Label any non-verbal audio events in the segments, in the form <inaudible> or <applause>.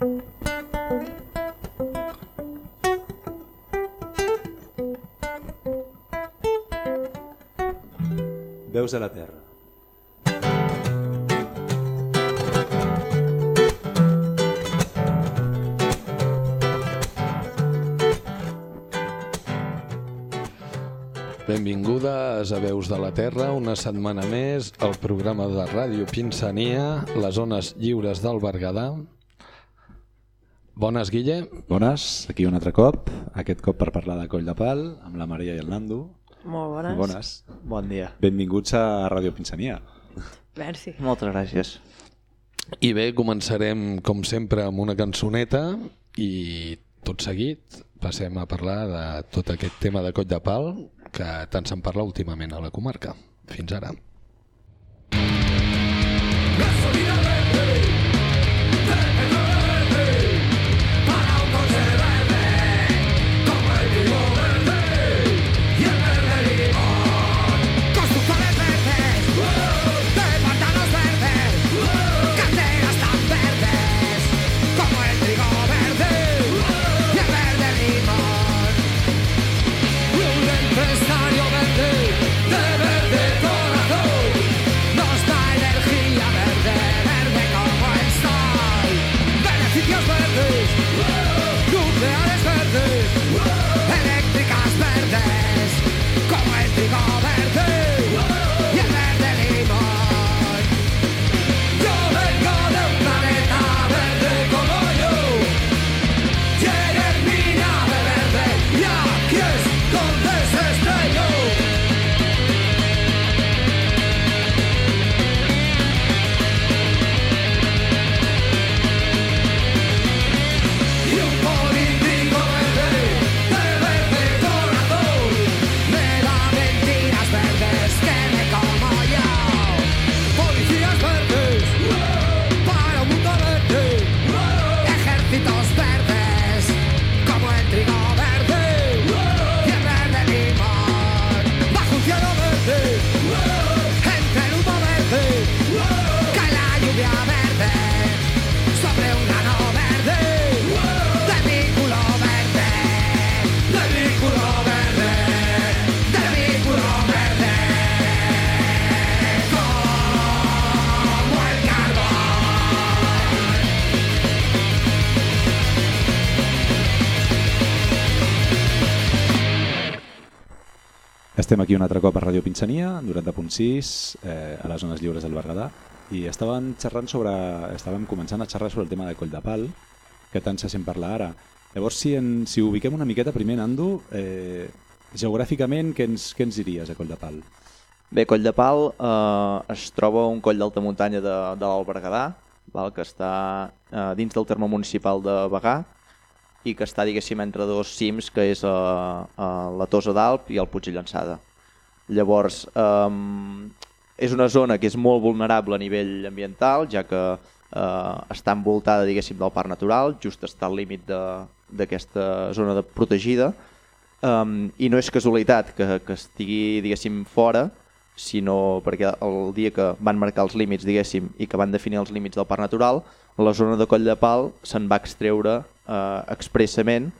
Veus de la Terra. Benvingudes a Veus de la Terra, una setmana més, al programa de Ràdio Pinsania, les zones lliures del Berguedà. Bones, Guille. Bones, aquí un altre cop, aquest cop per parlar de Coll de Pal, amb la Maria i el Nando. Molt bones. Bones. Bon dia. Benvinguts a Ràdio Pinsania. Merci. Moltes gràcies. I bé, començarem, com sempre, amb una cançoneta i tot seguit passem a parlar de tot aquest tema de Coll de Pal que tant se'n parla últimament a la comarca. Fins ara. Constructores Estem aquí un altre cop a Ràdio Pinsania, 90.6, eh, a les zones lliures del Berguedà, i estàvem xerrant sobre, estàvem començant a xerrar sobre el tema de Coll de Pal, que tant se sent parlar ara. Llavors, si, en, si ubiquem una miqueta primer, Nando, eh, geogràficament, què ens, què ens diries a Coll de Pal? Bé, Coll de Pal eh, es troba un coll d'alta muntanya de, de l'Alt Berguedà, val, que està eh, dins del terme municipal de Bagà i que està, diguéssim, entre dos cims, que és eh, eh, la Tosa d'Alp i el Puig Llançada. Llavors, eh, és una zona que és molt vulnerable a nivell ambiental, ja que eh, està envoltada, diguéssim, del parc natural, just està al límit d'aquesta zona de protegida, um, i no és casualitat que, que estigui, diguéssim, fora, sinó perquè el dia que van marcar els límits, diguéssim, i que van definir els límits del parc natural, la zona de Coll de Pal se'n va extreure eh, expressament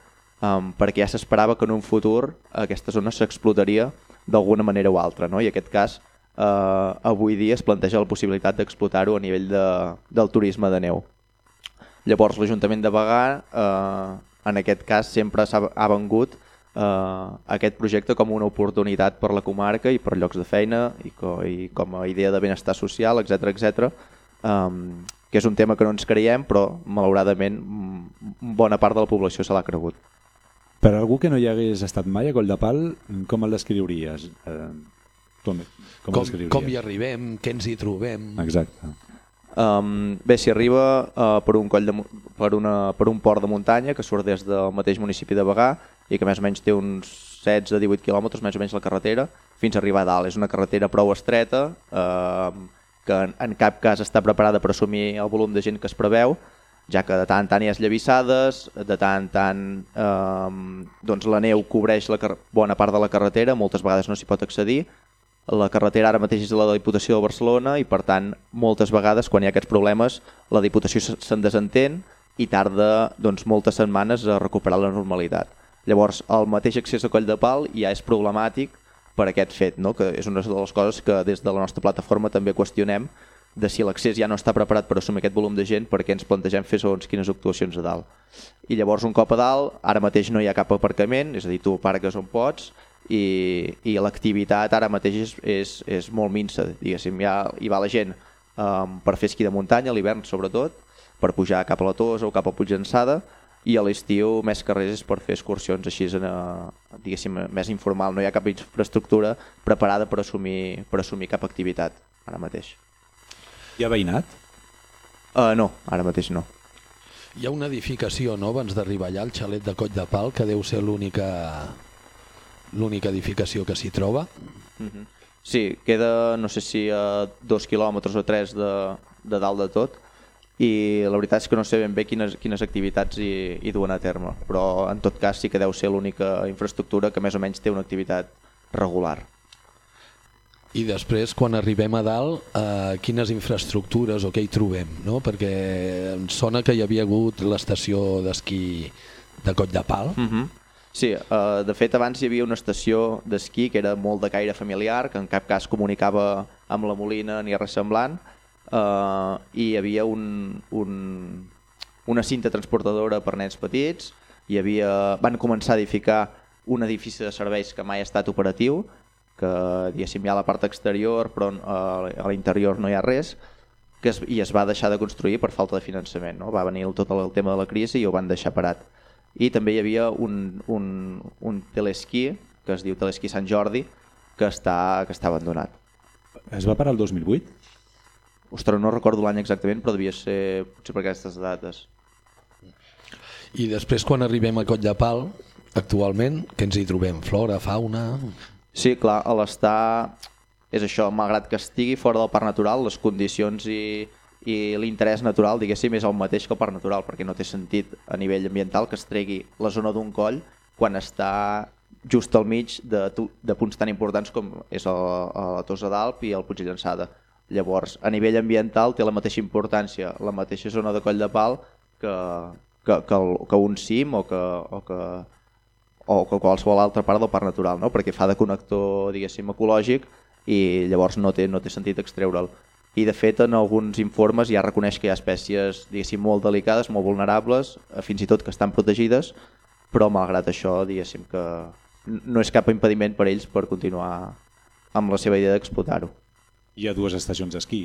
um, perquè ja s'esperava que en un futur aquesta zona s'explotaria d'alguna manera o altra, no? i en aquest cas eh, avui dia es planteja la possibilitat d'explotar-ho a nivell de, del turisme de neu. Llavors l'Ajuntament de Bagà eh, en aquest cas sempre ha vengut eh, aquest projecte com una oportunitat per la comarca i per llocs de feina i, co i com a idea de benestar social, etc etc. Um, que és un tema que no ens creiem però malauradament bona part de la població se l'ha cregut. Per algú que no hi hagués estat mai a Coll de Pal, com el descriuries? Eh, com, com, descriuries? com hi arribem, què ens hi trobem... Exacte. Um, bé, s'hi arriba uh, per, un coll de, per, una, per un port de muntanya que surt des del mateix municipi de Bagà i que més o menys té uns 16-18 quilòmetres més o menys la carretera fins a arribar a dalt. És una carretera prou estreta uh, que en, cap cas està preparada per assumir el volum de gent que es preveu ja que de tant tant hi ha llevissades, de tant tant eh, doncs la neu cobreix la bona part de la carretera, moltes vegades no s'hi pot accedir, la carretera ara mateix és la de la Diputació de Barcelona i per tant moltes vegades quan hi ha aquests problemes la Diputació se- se'n desentén i tarda doncs, moltes setmanes a recuperar la normalitat. Llavors, el mateix accés a Coll de Pal ja és problemàtic per aquest fet, no? que és una de les coses que des de la nostra plataforma també qüestionem de si l'accés ja no està preparat per assumir aquest volum de gent perquè ens plantegem fer segons quines actuacions a dalt. I llavors un cop a dalt, ara mateix no hi ha cap aparcament, és a dir, tu aparques on pots i, i l'activitat ara mateix és, és, és molt minsa, diguéssim, ja hi va la gent um, per fer esquí de muntanya, l'hivern sobretot, per pujar cap a la Tosa o cap a Puigdensada, i a l'estiu més que res és per fer excursions així en, a, diguéssim, més informal, no hi ha cap infraestructura preparada per assumir, per assumir cap activitat ara mateix. Hi ha veïnat? Uh, no, ara mateix no. Hi ha una edificació, no?, abans d'arribar allà, al xalet de Coll de Pal, que deu ser l'única l'única edificació que s'hi troba. Uh -huh. Sí, queda no sé si a dos quilòmetres o tres de, de dalt de tot i la veritat és que no sé ben bé quines, quines activitats hi, hi duen a terme, però en tot cas sí que deu ser l'única infraestructura que més o menys té una activitat regular. I després, quan arribem a dalt, eh, quines infraestructures o què hi trobem? No? Perquè em sona que hi havia hagut l'estació d'esquí de Coll de Pal. Uh -huh. Sí, uh, de fet abans hi havia una estació d'esquí que era molt de caire familiar, que en cap cas comunicava amb la Molina ni res semblant, uh, i hi havia un, un, una cinta transportadora per nens petits, hi havia, van començar a edificar un edifici de serveis que mai ha estat operatiu, que diguéssim hi ha la part exterior però uh, a l'interior no hi ha res, que es, i es va deixar de construir per falta de finançament. No? Va venir el, tot el tema de la crisi i ho van deixar parat i també hi havia un, un, un telesquí que es diu Telesquí Sant Jordi que està, que està abandonat. Es va parar el 2008? Ostres, no recordo l'any exactament, però devia ser potser per aquestes dates. I després, quan arribem a Coll de Pal, actualment, què ens hi trobem? Flora, fauna... Sí, clar, a l'estar és això, malgrat que estigui fora del parc natural, les condicions i, i l'interès natural, diguéssim, és el mateix que el parc natural, perquè no té sentit a nivell ambiental que es tregui la zona d'un coll quan està just al mig de, de punts tan importants com és el, la Tosa d'Alp i el Puig de Llançada. Llavors, a nivell ambiental té la mateixa importància la mateixa zona de Coll de Pal que, que, que, el, que un cim o que, o que, o que qualsevol altra part del parc natural, no? perquè fa de connector diguéssim ecològic i llavors no té, no té sentit extreure'l. I de fet en alguns informes ja reconeix que hi ha espècies diguéssim molt delicades, molt vulnerables, eh, fins i tot que estan protegides, però malgrat això diguéssim que no és cap impediment per ells per continuar amb la seva idea d'explotar-ho. Hi ha dues estacions d'esquí.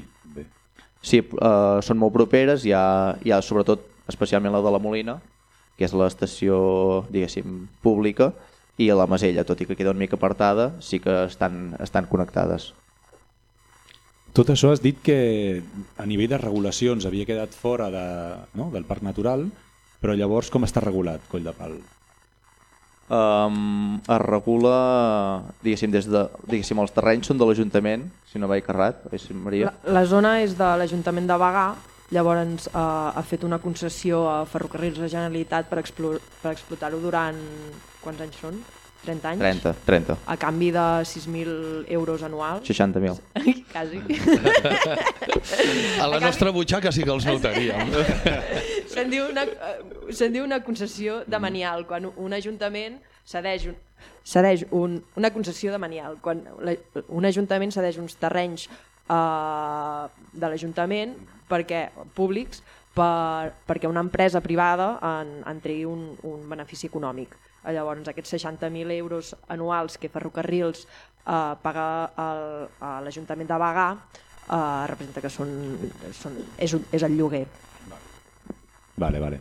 Sí, eh, són molt properes, hi ha, hi ha sobretot especialment la de la Molina, que és l'estació diguéssim pública, i a la Masella, tot i que queda una mica apartada, sí que estan, estan connectades. Tot això has dit que a nivell de regulacions havia quedat fora de, no, del parc natural, però llavors com està regulat Coll de Pal? Um, es regula, diguéssim, des de, diguéssim, els terrenys són de l'Ajuntament, si no vaig errat, Maria? La, la zona és de l'Ajuntament de Bagà, llavors eh, ha fet una concessió a Ferrocarrils de Generalitat per, explo per explotar-ho durant... quants anys són? 30 anys? 30, 30. A canvi de 6.000 euros anuals. 60.000. <laughs> Quasi. <laughs> A la nostra butxaca sí que els notaríem. <laughs> Se'n diu, una, eh, se'n diu una concessió de manial, quan un ajuntament cedeix, un, cedeix un, una concessió de manial, quan la, un ajuntament cedeix uns terrenys eh, de l'Ajuntament perquè públics per, perquè una empresa privada en, en tregui un, un benefici econòmic. Llavors, aquests 60.000 euros anuals que Ferrocarrils eh, paga al, a l'Ajuntament de Bagà eh, representa que són, són, és, un- és el lloguer. Vale, vale.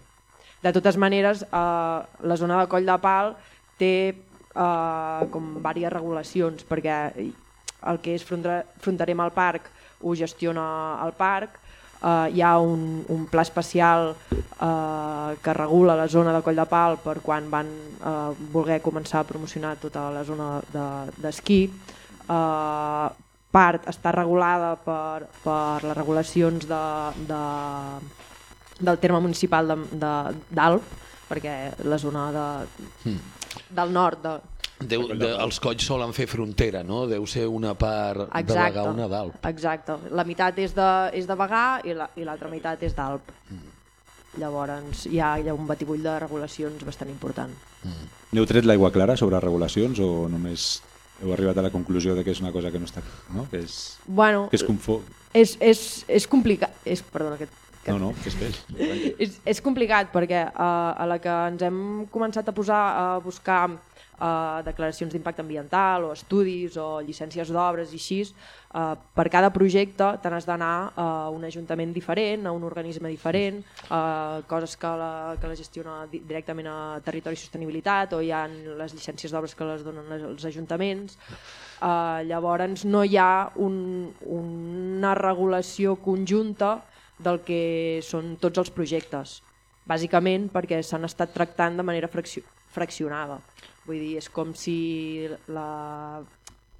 De totes maneres, eh, la zona de Coll de Pal té eh, com diverses regulacions, perquè el que és fronter, fronterer amb el parc ho gestiona el parc, eh, hi ha un, un pla especial eh, que regula la zona de Coll de Pal per quan van eh, voler començar a promocionar tota la zona de- d'esquí. Eh, part està regulada per, per les regulacions de, de, del terme municipal d'Alp, de, perquè la zona de, del nord de, Deu, de, els colls solen fer frontera, no? Deu ser una part de Exacte. Bagà, una d'Alp. Exacte. La meitat és de, és de Bagà i la- i l'altra meitat és d'Alp. Llavors hi ha, hi ha un batibull de regulacions bastant important. N'heu tret l'aigua clara sobre regulacions o només heu arribat a la conclusió de que és una cosa que no està... No? Que és, Bueno, que és confo... és, és, és complicat... És, perdona, que, que No, no, que és peix. <laughs> és, és complicat perquè uh, a la que ens hem començat a posar a buscar uh, declaracions d'impacte ambiental o estudis o llicències d'obres i així, uh, per cada projecte te n'has d'anar a un ajuntament diferent, a un organisme diferent, uh, coses que la, que la gestiona di- directament a Territori i Sostenibilitat o hi ha les llicències d'obres que les donen les- els ajuntaments. Uh, llavors no hi ha un, una regulació conjunta del que són tots els projectes, bàsicament perquè s'han estat tractant de manera fraccio fraccionada. Vull dir, és com si la...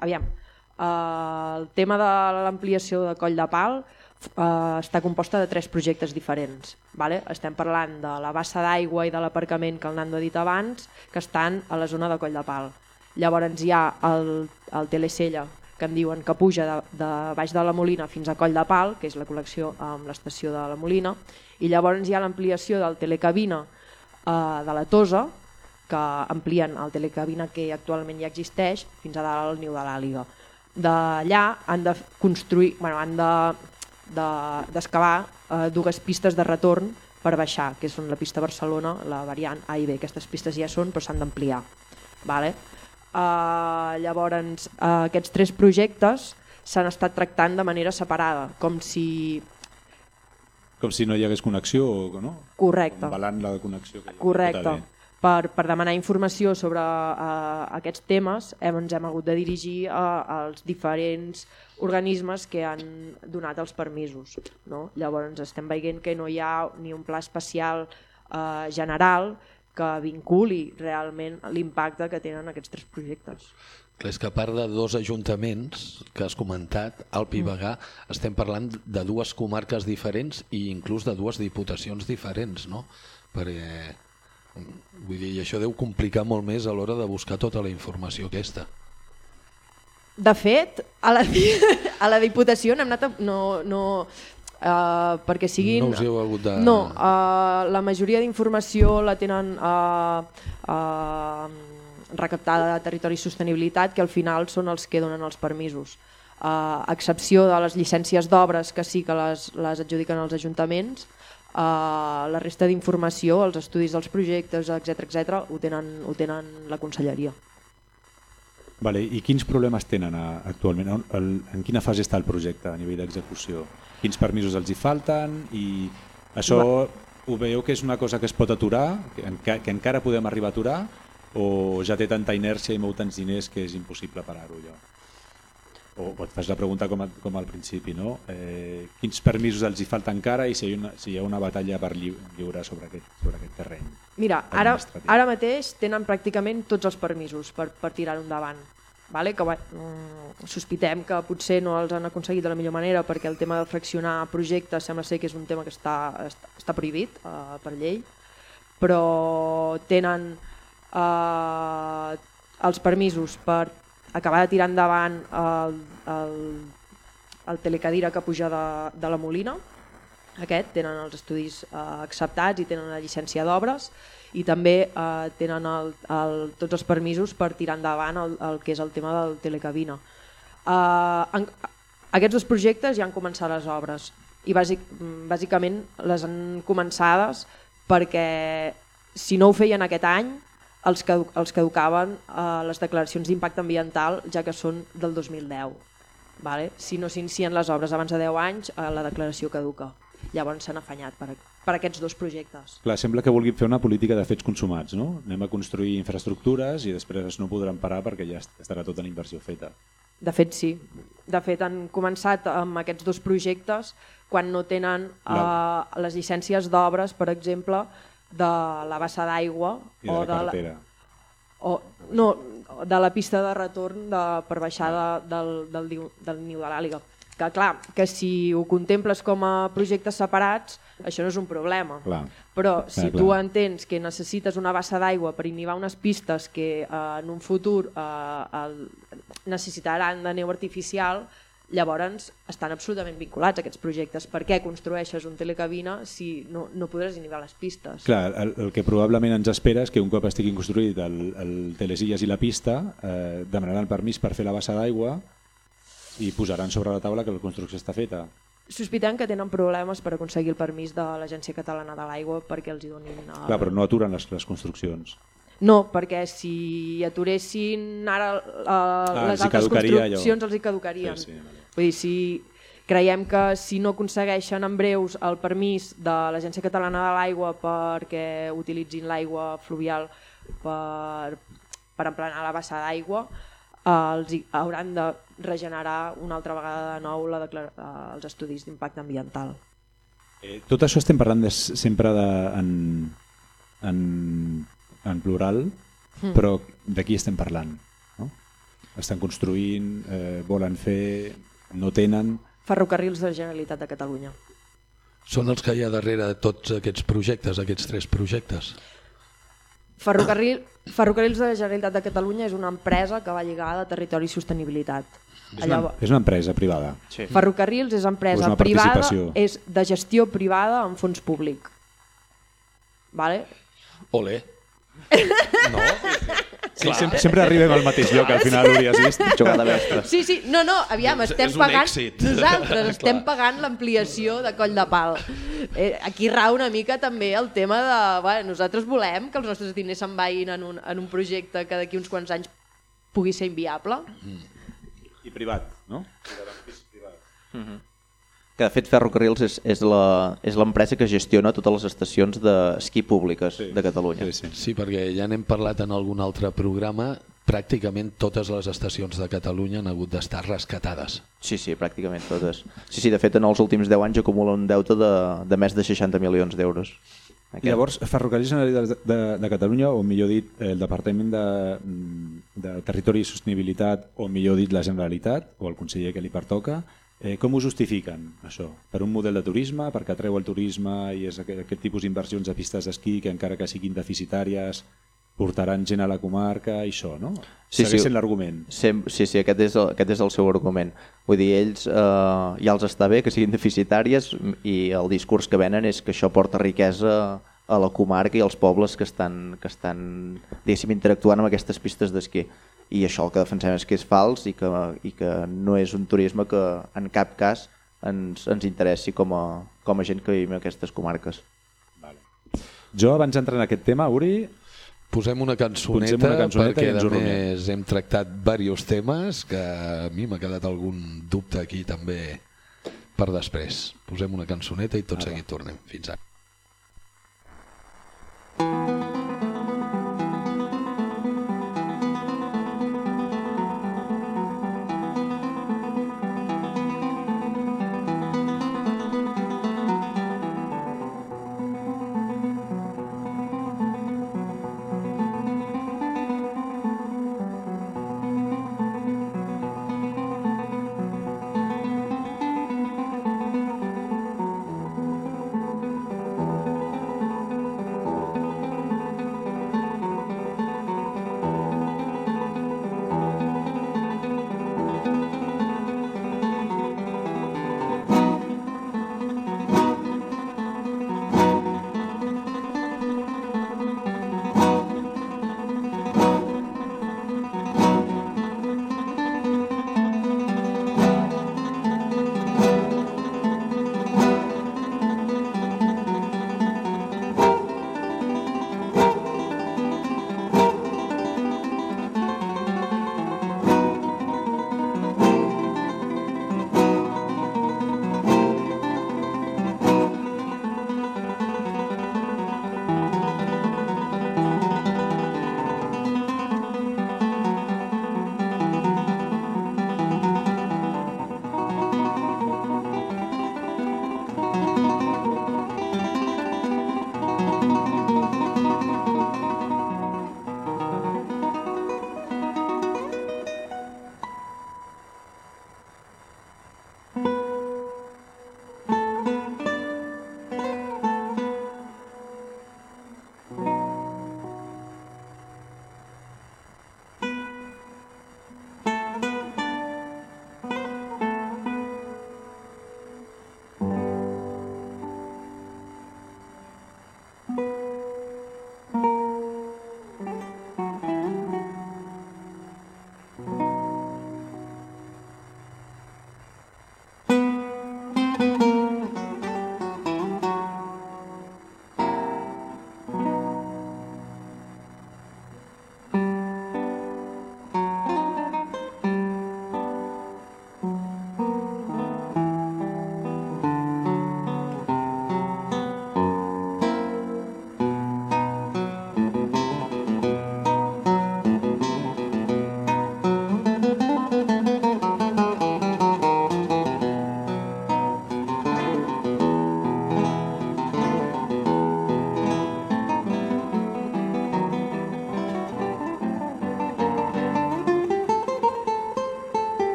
Aviam, eh, el tema de l'ampliació de Coll de Pal eh, està composta de tres projectes diferents. Vale? Estem parlant de la bassa d'aigua i de l'aparcament que el Nando ha dit abans, que estan a la zona de Coll de Pal. Llavors hi ha el, el Telesella, que em diuen que puja de, de baix de la Molina fins a Coll de Pal, que és la col·lecció amb l'estació de la Molina, i llavors hi ha l'ampliació del Telecabina eh, de la Tosa, que amplien el telecabina que actualment ja existeix fins a dalt al niu de l'Àliga. D'allà han de construir, bueno, han de d'excavar de, eh, dues pistes de retorn per baixar, que són la pista Barcelona, la variant A i B. Aquestes pistes ja són, però s'han d'ampliar. Vale? Uh, llavors, uh, aquests tres projectes s'han estat tractant de manera separada, com si... Com si no hi hagués connexió, o no? Correcte. Embalant la connexió que hi ha. Correcte. Bé. Per, per demanar informació sobre uh, aquests temes hem, ens hem hagut de dirigir a, als diferents organismes que han donat els permisos. No? Llavors estem veient que no hi ha ni un pla especial uh, general que vinculi realment l'impacte que tenen aquests tres projectes. És que a part de dos ajuntaments que has comentat, Alp i Bagà, estem parlant de dues comarques diferents i inclús de dues diputacions diferents, no? Perquè, vull dir, i això deu complicar molt més a l'hora de buscar tota la informació aquesta. De fet, a la, <laughs> a la Diputació n'hem anat a, no, no, uh, perquè siguin... No us heu hagut de... No, uh, la majoria d'informació la tenen uh, uh, recaptada de Territori i Sostenibilitat, que al final són els que donen els permisos. Uh, a excepció de les llicències d'obres, que sí que les, les adjudiquen els ajuntaments, uh, la resta d'informació, els estudis dels projectes, etc etc, ho, tenen, ho tenen la conselleria. Vale, I quins problemes tenen a, actualment? On- El, en quina fase està el projecte a nivell d'execució? Quins permisos els hi falten? I això ho veieu que és una cosa que es pot aturar, que, enca, que encara podem arribar a aturar, o ja té tanta inèrcia i mou tants diners que és impossible parar-ho allò? O, o et fas la pregunta com, a, com al principi, no? Eh, quins permisos els hi falta encara i si hi ha una, si hi ha una batalla per lli, lliurar sobre aquest, sobre aquest terreny? Mira, ara, ara mateix tenen pràcticament tots els permisos per, per tirar-ho endavant. Vale? Que, mm, sospitem que potser no els han aconseguit de la millor manera perquè el tema de fraccionar projectes sembla ser que és un tema que està, està, està prohibit uh, per llei, però tenen uh, els permisos per acabar de tirar endavant el, el, el telecadira que puja de, de la Molina, aquest, tenen els estudis eh, acceptats i tenen la llicència d'obres i també eh, tenen el, el, tots els permisos per tirar endavant el, el que és el tema del telecabina. Eh, en, aquests dos projectes ja han començat les obres i bàsic, bàsicament les han començades perquè si no ho feien aquest any els, cadu els caducaven eh, les declaracions d'impacte ambiental ja que són del 2010. Vale? Si no s'inicien les obres abans de 10 anys, eh, la declaració caduca. Llavors s'han afanyat per, per aquests dos projectes. Clar, sembla que vulguin fer una política de fets consumats, no? Anem a construir infraestructures i després no podran parar perquè ja est- estarà tota la inversió feta. De fet, sí. De fet, han començat amb aquests dos projectes quan no tenen eh, les llicències d'obres, per exemple, de la bassa d'aigua I de o de la. O, no, de la pista de retorn de, per baixar de, del, del, niu- del niu de l'àliga. Que clar, que si ho contemples com a projectes separats, això no és un problema. Clar. Però si Clar, tu clar. entens que necessites una bassa d'aigua per inhibar unes pistes que eh, en un futur eh, el, necessitaran de neu artificial, Llavors estan absolutament vinculats aquests projectes. Per què construeixes un telecabina si no, no podràs inhibir les pistes? Clar, el, el que probablement ens espera és que un cop estigui construït el, el Telesillas i la pista, eh, demanaran permís per fer la bassa d'aigua i posaran sobre la taula que la construcció està feta. Sospitem que tenen problemes per aconseguir el permís de l'Agència Catalana de l'Aigua perquè els hi donin... El... Clar, però no aturen les, les construccions. No, perquè si aturessin ara uh, les els hi altres construccions allò. els hi caducarien. Sí, sí, vale. Vull dir, si creiem que si no aconsegueixen en breus el permís de l'Agència Catalana de l'Aigua perquè utilitzin l'aigua fluvial per, per emplenar la bassa d'aigua, eh, els hauran de regenerar una altra vegada de nou la eh, els estudis d'impacte ambiental. Eh, tot això estem parlant de, sempre de, en, en, en plural, Hmm. però de qui estem parlant? No? Estan construint, eh, volen fer, no tenen... Ferrocarrils de la Generalitat de Catalunya. Són els que hi ha darrere de tots aquests projectes, aquests tres projectes. Ferrocarril, Ferrocarrils de la Generalitat de Catalunya és una empresa que va lligada a territori i sostenibilitat. És una, és una empresa privada. Sí. Ferrocarrils és empresa és privada, és de gestió privada amb fons públic. Vale? Ole. No? Sí, sempre, sempre arribem al mateix lloc, al final, Uri, has vist? Mestra. Sí, sí, no, no, aviam, És- estem és pagant, èxit. nosaltres estem Clar. pagant l'ampliació de Coll de Pal. Eh, aquí rau una mica també el tema de, bueno, nosaltres volem que els nostres diners se'n vagin en un, en un projecte que d'aquí uns quants anys pugui ser inviable. I privat, no? Que de fet Ferrocarrils és, és la- és l'empresa que gestiona totes les estacions d'esquí públiques Sí. de Catalunya. Sí, sí. Sí, perquè ja n'hem parlat en algun altre programa, pràcticament totes les estacions de Catalunya han hagut d'estar rescatades. Sí, sí, pràcticament totes. Sí, sí, de fet, en els últims 10 anys acumula un deute de, de més de 60 milions d'euros. I llavors, Ferrocarrils Generalitat de, de, de Catalunya, o millor dit, el Departament de, de Territori i Sostenibilitat, o millor dit, la Generalitat, o el conseller que li pertoca, eh, com ho justifiquen, això? Per un model de turisme, perquè atreu el turisme i és aquest, aquest tipus d'inversions a pistes d'esquí que encara que siguin deficitàries portaran gent a la comarca i això, no? Sí, Segueix sí. sent l'argument. Sí, sí, aquest és, el, aquest és el seu argument. Vull dir, ells eh, ja els està bé que siguin deficitàries i el discurs que venen és que això porta riquesa a la comarca i als pobles que estan, que estan diguéssim, interactuant amb aquestes pistes d'esquí. I això el que defensem és que és fals i que, i que no és un turisme que en cap cas ens, ens interessi com a, com a gent que vivim en aquestes comarques. Jo, abans d'entrar en aquest tema, Uri, Posem una cançoneta, Posem una cançoneta perquè a més hem tractat diversos temes que a mi m'ha quedat algun dubte aquí també per després. Posem una cançoneta i tot seguit tornem. Fins ara. Thank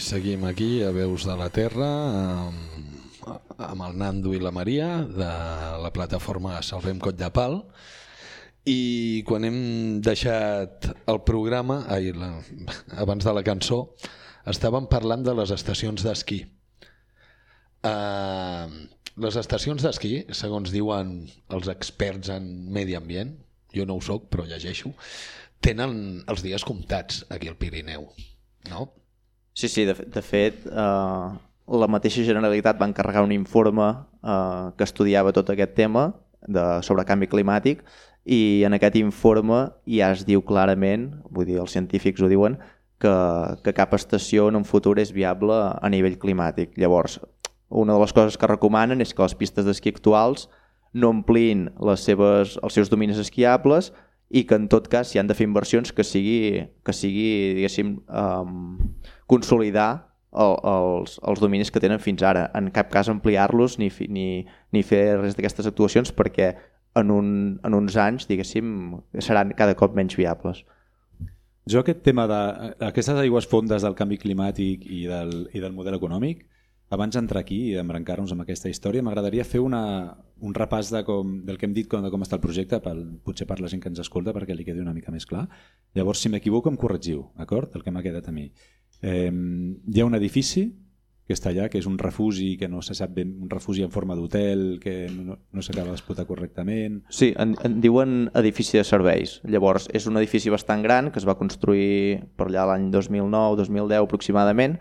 seguim aquí a Veus de la Terra amb, amb el Nando i la Maria de la plataforma Salvem Coll de Pal i quan hem deixat el programa, ai, la, abans de la cançó, estàvem parlant de les estacions d'esquí. Uh, les estacions d'esquí, segons diuen els experts en medi ambient, jo no ho sóc però llegeixo, tenen els dies comptats aquí al Pirineu, no? Sí, sí, de, de fet, eh, la mateixa Generalitat va encarregar un informe eh, que estudiava tot aquest tema de, sobre canvi climàtic i en aquest informe ja es diu clarament, vull dir, els científics ho diuen, que, que cap estació en un futur és viable a nivell climàtic. Llavors, una de les coses que recomanen és que les pistes d'esquí actuals no omplin les seves, els seus dominis esquiables i que en tot cas si han de fer inversions que sigui, que sigui diguéssim, um, consolidar el, els, els dominis que tenen fins ara. En cap cas ampliar-los ni, fi- ni, ni fer res d'aquestes actuacions perquè en, un, en uns anys, diguéssim, seran cada cop menys viables. Jo aquest tema d'aquestes aigües fondes del canvi climàtic i del, i del model econòmic, abans d'entrar aquí i d'embrancar-nos amb aquesta història, m'agradaria fer una, un repàs de com, del que hem dit com, de com està el projecte, pel, potser per la gent que ens escolta perquè li quedi una mica més clar. Llavors, si m'equivoco, em corregiu, d'acord? El que m'ha quedat a mi. Eh, hi ha un edifici que està allà, que és un refugi que no se sap ben, un refugi en forma d'hotel, que no, no s'acaba d'explotar correctament. Sí, en, en diuen edifici de serveis. Llavors, és un edifici bastant gran que es va construir per allà l'any 2009-2010 aproximadament,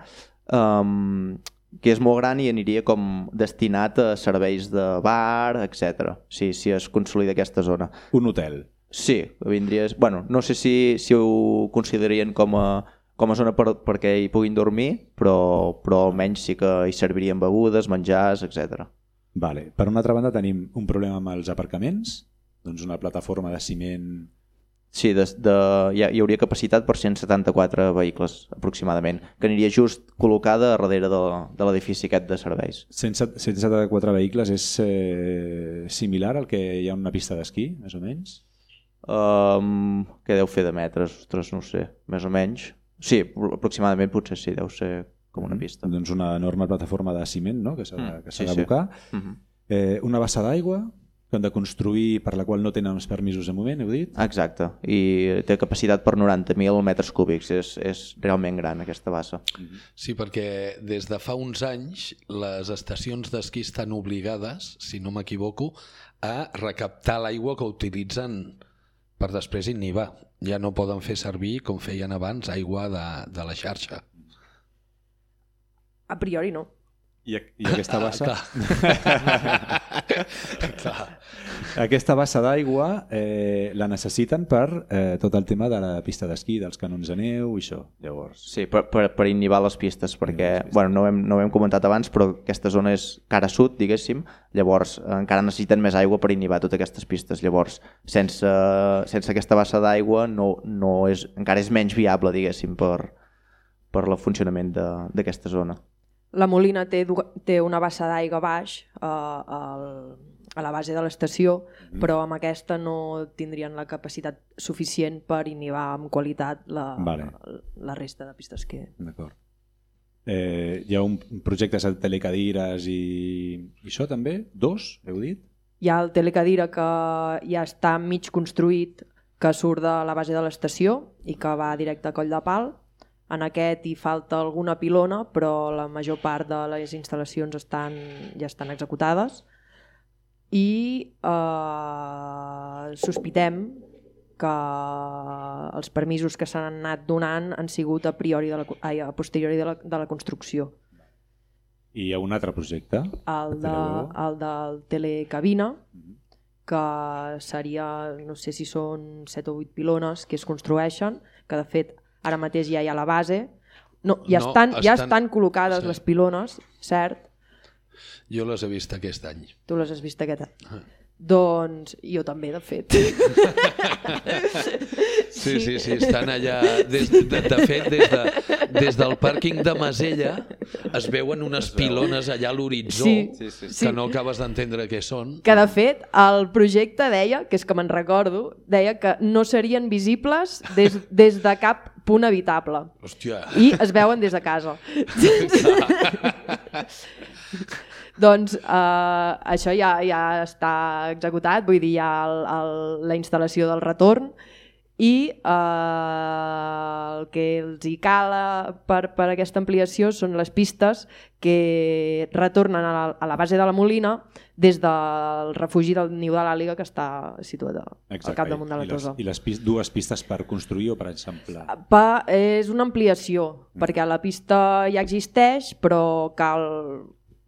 um, que és molt gran i aniria com destinat a serveis de bar, etc. Sí, si es consolida aquesta zona. Un hotel. Sí, vindries... Bueno, no sé si, si ho considerarien com a, com a zona per, perquè hi puguin dormir, però, però almenys sí que hi servirien begudes, menjars, etc. Vale. Per una altra banda tenim un problema amb els aparcaments, doncs una plataforma de ciment Sí, de, de, hi, ha, hi hauria capacitat per 174 vehicles aproximadament, que aniria just col·locada darrere de, de l'edifici aquest de serveis. 174 vehicles és eh, similar al que hi ha una pista d'esquí, més o menys? Um, què deu fer de metres? Ostres, no sé, més o menys. Sí, aproximadament potser sí, deu ser com una pista. Doncs una enorme plataforma de ciment no? que s'ha Mm, que sí, s'ha sí. d'abocar. Uh -huh. Eh, una bassa d'aigua, que han de construir per la qual no tenen els permisos de moment, heu dit? Exacte, i té capacitat per 90.000 metres cúbics, és, és realment gran aquesta bassa. Sí, perquè des de fa uns anys les estacions d'esquí estan obligades, si no m'equivoco, a recaptar l'aigua que utilitzen per després innivar. Ja no poden fer servir, com feien abans, aigua de, de la xarxa. A priori no. I, i aquesta bassa... Ah, <laughs> clar. Aquesta bassa d'aigua eh, la necessiten per eh, tot el tema de la pista d'esquí, dels canons de neu i això. Llavors, Sí, per, per, per inhibar les pistes, perquè bueno, no, ho hem, no ho hem comentat abans, però aquesta zona és cara sud, diguéssim, llavors eh, encara necessiten més aigua per inhibar totes aquestes pistes. Llavors, sense, sense aquesta bassa d'aigua no, no és, encara és menys viable, diguéssim, per, per el funcionament de- d'aquesta zona. La Molina té, té una bassa d'aigua baix eh, al, a la base de l'estació, però amb aquesta no tindrien la capacitat suficient per inhibar amb qualitat la, Vale. la resta de pistes que... d'acord. Eh, hi ha un projecte de telecadires i, i això també? Dos, heu dit? Hi ha el telecadira que ja està mig construït, que surt de la base de l'estació i que va directe a Coll de Pal. En aquest hi falta alguna pilona, però la major part de les instal·lacions estan, ja estan executades. I eh, sospitem que els permisos que s'han anat donant han sigut a priori de la, ai, a posteriori de la, de la construcció. I hi ha un altre projecte. El, de, el del telecabina, que seria, no sé si són 7 o 8 pilones que es construeixen, que de fet ara mateix ja hi ha la base. No, ja, No, estan, ja estan- estan col·locades sí. les pilones, cert? Jo les he vist aquest any. Tu les has vist aquest any. Doncs jo també, de fet. <laughs> Sí, sí, sí, estan allà... Des, de, de fet, des, de, des del pàrquing de Masella es veuen unes pilones allà a l'horitzó Sí, Sí, sí, que no acabes d'entendre què són. que de fet el projecte deia, que és que me'n recordo, deia que no serien visibles des, des de cap punt habitable. Hòstia, i es veuen des de casa. <laughs> <laughs> doncs eh, això ja, ja està executat, vull dir, hi ha el, el, la instal·lació del retorn i eh, el que els hi cal eh, per, per aquesta ampliació són les pistes que retornen a la, a la base de la Molina des del refugi del niu de l'Àliga que està situat al capdamunt de la I les, Tosa. I les dues pistes per construir o per eixamplar. Pa, és una ampliació, perquè la pista ja existeix, però cal,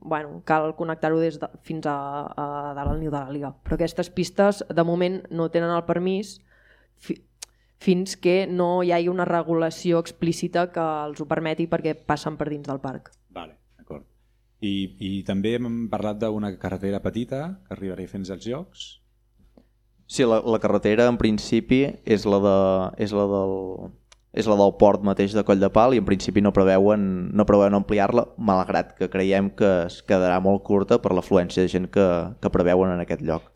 bueno, cal connectar-ho des de, fins a, a dalt al niu de la Liga. Però aquestes pistes, de moment, no tenen el permís fi, fins que no hi hagi una regulació explícita que els ho permeti perquè passen per dins del parc. Vale, d'acord. I, I també hem parlat d'una carretera petita que arribaria fins als llocs. Sí, la, la carretera en principi és la, de, és la del és la del port mateix de Coll de Pal i en principi no preveuen, no preveuen ampliar-la, malgrat que creiem que es quedarà molt curta per l'afluència de gent que, que preveuen en aquest lloc.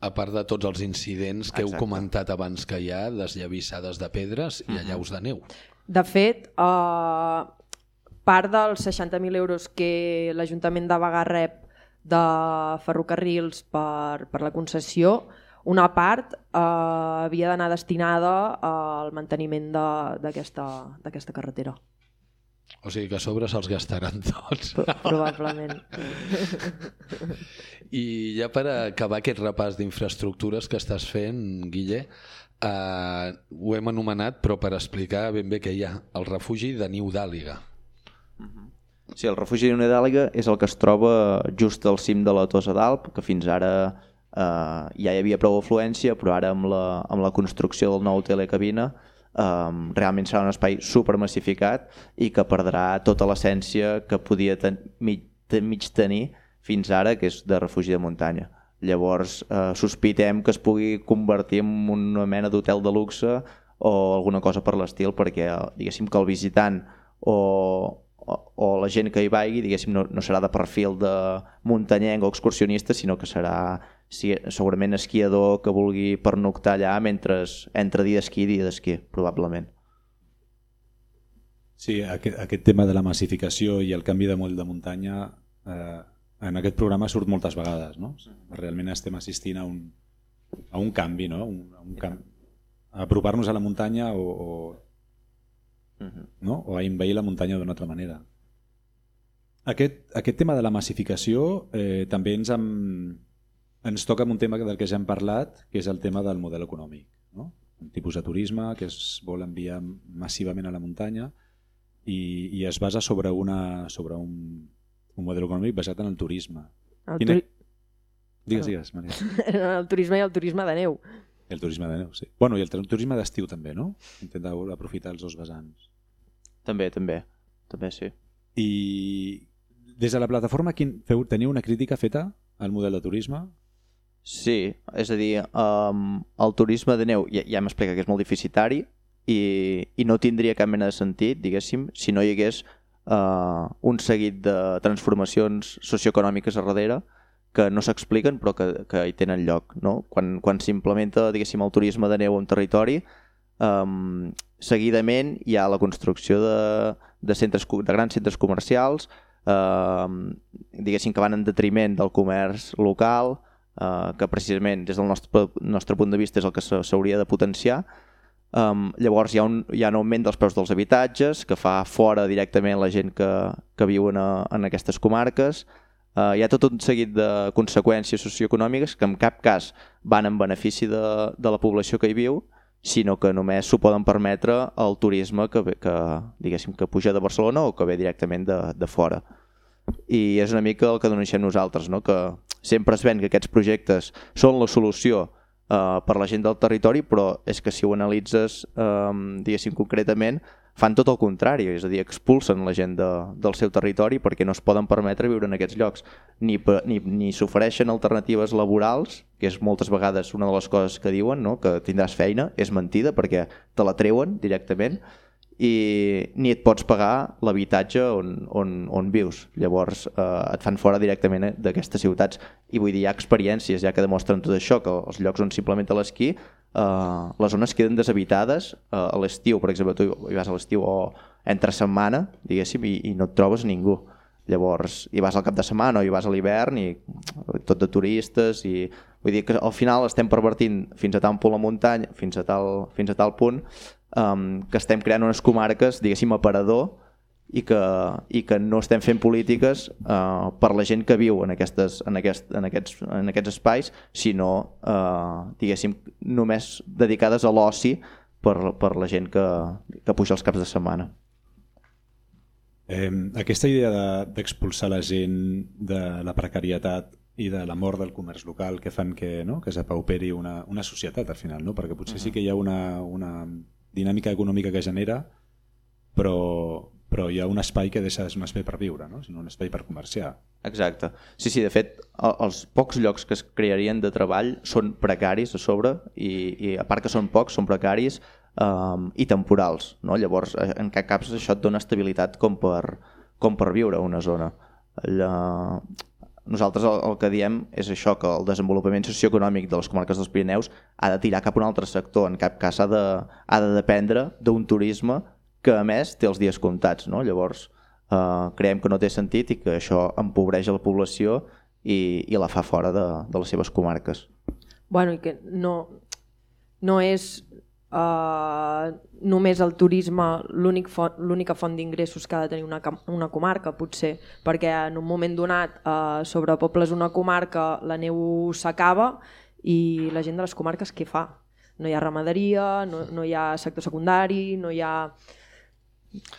a part de tots els incidents que heu Exacte. comentat abans que hi ha, desllavissades de pedres i allaus de neu. De fet, eh, part dels 60.000 euros que l'Ajuntament de Bagà rep de ferrocarrils per, per la concessió, una part eh, havia d'anar destinada al manteniment de- d'aquesta d'aquesta carretera, O sigui que a sobre se'ls gastaran tots. pro- probablement. I ja per acabar aquest repàs d'infraestructures que estàs fent, Guille, eh, ho hem anomenat, però per explicar ben bé què hi ha, el refugi de Niu d'Àliga. Sí, el refugi d'una dàliga és el que es troba just al cim de la Tosa d'Alp, que fins ara ja hi havia prou afluència, però ara amb la, amb la construcció del nou telecabina eh, realment serà un espai supermassificat i que perdrà tota l'essència que podia ten, mig, te- mig tenir fins ara, que és de refugi de muntanya. Llavors, eh, sospitem que es pugui convertir en una mena d'hotel de luxe o alguna cosa per l'estil, perquè eh, diguéssim que el visitant o, o, o la gent que hi vagi, diguéssim, no, no serà de perfil de muntanyenc o excursionista, sinó que serà si, segurament esquiador que vulgui pernoctar allà mentre entre dia d'esquí i dia d'esquí, probablement. Sí, aquest, aquest tema de la massificació i el canvi de moll de muntanya eh, en aquest programa surt moltes vegades, no? Realment estem assistint a un, a un canvi, no? Un, a un canvi, a apropar-nos a la muntanya o, o, no? o a envair la muntanya d'una altra manera. Aquest, aquest tema de la massificació eh, també ens, am, ens toca amb un tema del que ja hem parlat, que és el tema del model econòmic. No? Un tipus de turisme que es vol enviar massivament a la muntanya i, i es basa sobre, una, sobre un, un model econòmic basat en el turisme. El, Quina- turi... Digues, digues, Maria. <laughs> el turisme i el turisme de neu. El turisme de neu, sí. Bueno, i el tu- turisme d'estiu també, no? Intenta aprofitar els dos vessants. També, també. També sí. I des de la plataforma quin, feu, teniu una crítica feta al model de turisme? Sí, és a dir, um, el turisme de neu ja, ja m'explica que és molt deficitari i, i no tindria cap mena de sentit, diguéssim, si no hi hagués uh, un seguit de transformacions socioeconòmiques a darrere que no s'expliquen però que, que hi tenen lloc. No? Quan, quan s'implementa el turisme de neu un territori, um, seguidament hi ha la construcció de, de, centres, de grans centres comercials, uh, diguéssim que van en detriment del comerç local, eh, que precisament des del nostre, nostre punt de vista és el que s'ha- s'hauria de potenciar. Um, llavors hi ha, un, hi ha un augment dels preus dels habitatges que fa fora directament la gent que, que viuen a, en aquestes comarques. Uh, hi ha tot un seguit de conseqüències socioeconòmiques que en cap cas van en benefici de, de la població que hi viu, sinó que només s'ho poden permetre el turisme que, que, diguéssim, que puja de Barcelona o que ve directament de, de fora i és una mica el que denunciem nosaltres, no? que sempre es ven que aquests projectes són la solució eh, per la gent del territori, però és que si ho analitzes eh, diguéssim concretament, fan tot el contrari, és a dir, expulsen la gent de, del seu territori perquè no es poden permetre viure en aquests llocs, ni, ni, ni s'ofereixen alternatives laborals, que és moltes vegades una de les coses que diuen, no? que tindràs feina, és mentida perquè te la treuen directament, i ni et pots pagar l'habitatge on, on, on vius. Llavors eh, et fan fora directament d'aquestes ciutats. I vull dir, hi ha experiències ja que demostren tot això, que els llocs on s'implementa l'esquí, eh, les zones queden deshabitades eh, a l'estiu, per exemple, tu hi vas a l'estiu o entre setmana, diguéssim, i, i no et trobes ningú. Llavors, hi vas al cap de setmana o hi vas a l'hivern i tot de turistes i vull dir que al final estem pervertint fins a tal punt la muntanya, fins a tal, fins a tal punt um, que estem creant unes comarques, diguéssim, aparador i que, i que no estem fent polítiques uh, per la gent que viu en, aquestes, en, aquest, en, aquests, en aquests espais, sinó, uh, diguéssim, només dedicades a l'oci per, per la gent que, que puja els caps de setmana. Eh, aquesta idea de- d'expulsar la gent de la precarietat i de la mort del comerç local que fan que, no? que s'apauperi una, una societat al final, no? perquè potser sí que hi ha una, una dinàmica econòmica que genera però, però hi ha un espai que deixa un espai per viure, no? sinó un espai per comerciar. Exacte. Sí, sí, de fet, el- els pocs llocs que es crearien de treball són precaris a sobre i, i a part que són pocs, són precaris um, i temporals. No? Llavors, eh, en cap cas això et dona estabilitat com per, com per viure una zona. La... Nosaltres el, el que diem és això, que el desenvolupament socioeconòmic de les comarques dels Pirineus ha de tirar cap a un altre sector, en cap cas ha de, ha de dependre d'un turisme que a més té els dies comptats. No? Llavors, eh, creiem que no té sentit i que això empobreix la població i, i la fa fora de, de les seves comarques. Bueno, i que no, no és uh, només el turisme l'únic font- l'única font d'ingressos que ha de tenir una, una comarca, potser, perquè en un moment donat uh, sobre pobles d'una comarca la neu s'acaba i la gent de les comarques què fa? No hi ha ramaderia, no, no hi ha sector secundari, no hi ha...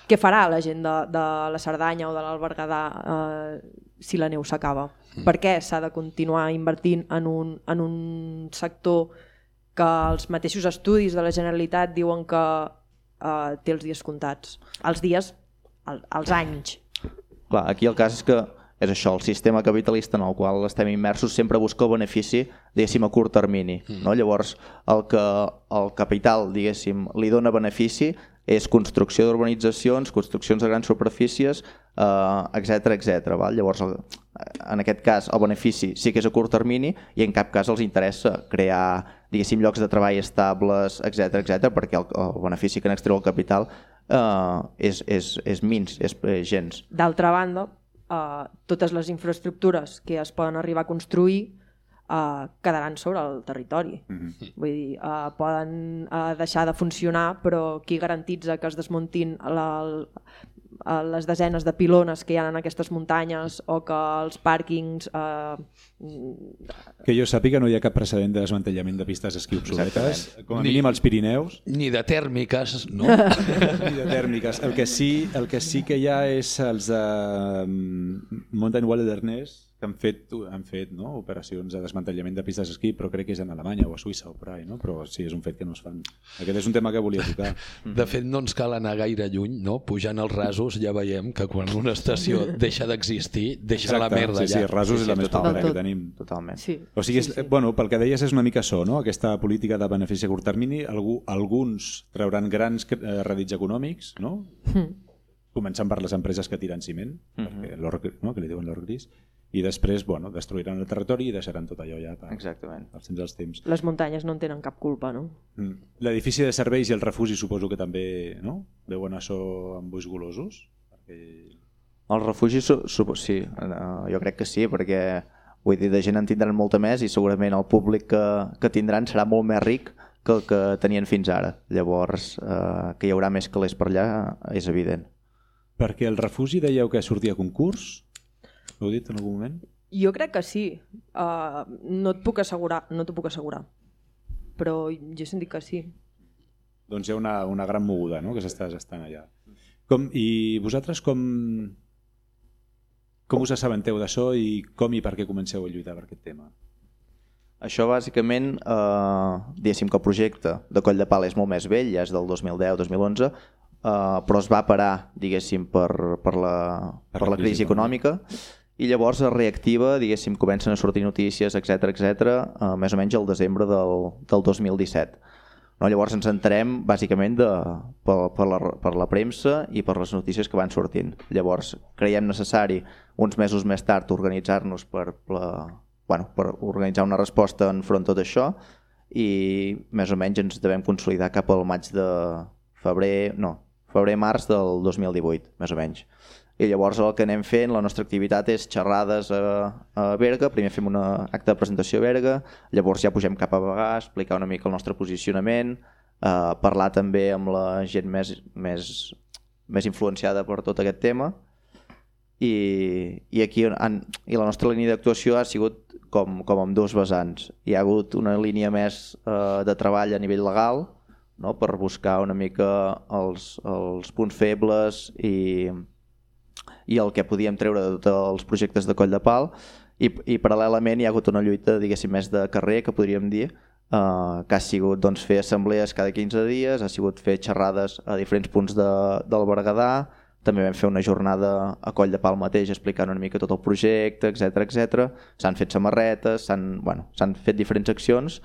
Què farà la gent de, de la Cerdanya o de l'Alt Berguedà eh, si la neu s'acaba? Per què s'ha de continuar invertint en un, en un sector que els mateixos estudis de la Generalitat diuen que eh, té els dies comptats? Els dies, el, els anys. Clar, aquí el cas és que és això, el sistema capitalista en el qual estem immersos sempre busca el benefici, diguéssim, a curt termini. No? Llavors, el que el capital, diguéssim, li dona benefici és construcció d'urbanitzacions, construccions de grans superfícies, eh, etc etc. Val? Llavors, el, en aquest cas, el benefici sí que és a curt termini i en cap cas els interessa crear, diguéssim, llocs de treball estables, etc etc perquè el, el benefici que n'extreu el capital eh, és, és, és mins, és, és gens. D'altra banda, eh, totes les infraestructures que es poden arribar a construir eh, quedaran sobre el territori. Mm -hmm. Vull dir, eh, poden eh, deixar de funcionar, però qui garantitza que es desmuntin la, les desenes de pilones que hi ha en aquestes muntanyes o que els pàrquings eh, Que jo sàpiga no hi ha cap precedent de desmantellament de pistes d'esquí obsoletes, com a Ni- mínim als Pirineus, Ni de tèrmiques, no? <laughs> ni de tèrmiques. El que sí, el que, sí que hi ha és els de mm, Mountain Wilderness, que han fet, han fet no? operacions de desmantellament de pistes d'esquí, però crec que és en Alemanya o a Suïssa o per ahí, no? però sí, és un fet que no es fan. Aquest és un tema que volia tocar. <laughs> De fet, no ens cal anar gaire lluny, no? Pujant els rasos ja veiem que quan una estació <laughs> deixa d'existir, deixa la merda sí, sí, allà. rasos Sí, és sí, la més propera que tenim. Totalment. sí. O sigui, sí, és, bueno, pel que deies és una mica això, no? aquesta política de benefici a curt termini. Algú, alguns trauran grans eh, rèdits econòmics, no? Mm. començant per les empreses que tiren ciment, perquè l'or, no? que li diuen l'or gris, i després bueno, destruiran el territori i deixaran tot allò ja per, Exactament. pels temps dels temps. Les muntanyes no en tenen cap culpa, no? Mm. L'edifici de serveis i el refugi suposo que també no? veuen això amb ulls golosos, perquè Els refugis, su, su, sí, eh, jo crec que sí, perquè vull dir, de gent en tindran molta més i segurament el públic que, que tindran serà molt més ric que el que tenien fins ara. Llavors, eh, que hi haurà més calés per allà és evident. perquè el refugi dèieu que sortia a concurs? Ho heu dit en algun moment? Jo crec que sí. Uh, no et puc assegurar, no t'ho puc assegurar. Però jo he sentit que sí. Doncs hi ha una, una gran moguda no? que s'està gestant allà. Com, I vosaltres com, com us assabenteu d'això i com i per què comenceu a lluitar per aquest tema? Això bàsicament, eh, diguéssim que el projecte de Coll de Pal és molt més vell, ja és del 2010-2011, eh, però es va parar, diguéssim, per, per, la, per, la crisi econòmica i llavors es reactiva, diguéssim, comencen a sortir notícies, etc etc, eh, més o menys al desembre del, del 2017. No, llavors ens enterem bàsicament de, per, per, la, per la premsa i per les notícies que van sortint. Llavors creiem necessari uns mesos més tard organitzar-nos per, per, bueno, per organitzar una resposta enfront tot això i més o menys ens devem consolidar cap al maig de febrer, no, febrer-març del 2018, més o menys. I llavors el que anem fent, la nostra activitat és xerrades a, a Berga, primer fem una acte de presentació a Berga, llavors ja pugem cap a Bagà, explicar una mica el nostre posicionament, eh, parlar també amb la gent més, més, més influenciada per tot aquest tema i, i aquí han, i la nostra línia d'actuació ha sigut com, com amb dos vessants. Hi ha hagut una línia més eh, de treball a nivell legal no? per buscar una mica els, els punts febles i, i el que podíem treure de tots els projectes de Coll de Pal i, i paral·lelament hi ha hagut una lluita diguéssim més de carrer que podríem dir Uh, que ha sigut doncs, fer assemblees cada 15 dies, ha sigut fer xerrades a diferents punts de, del Berguedà, també vam fer una jornada a Coll de Pal mateix explicant una mica tot el projecte, etc etc. S'han fet samarretes, s'han bueno, fet diferents accions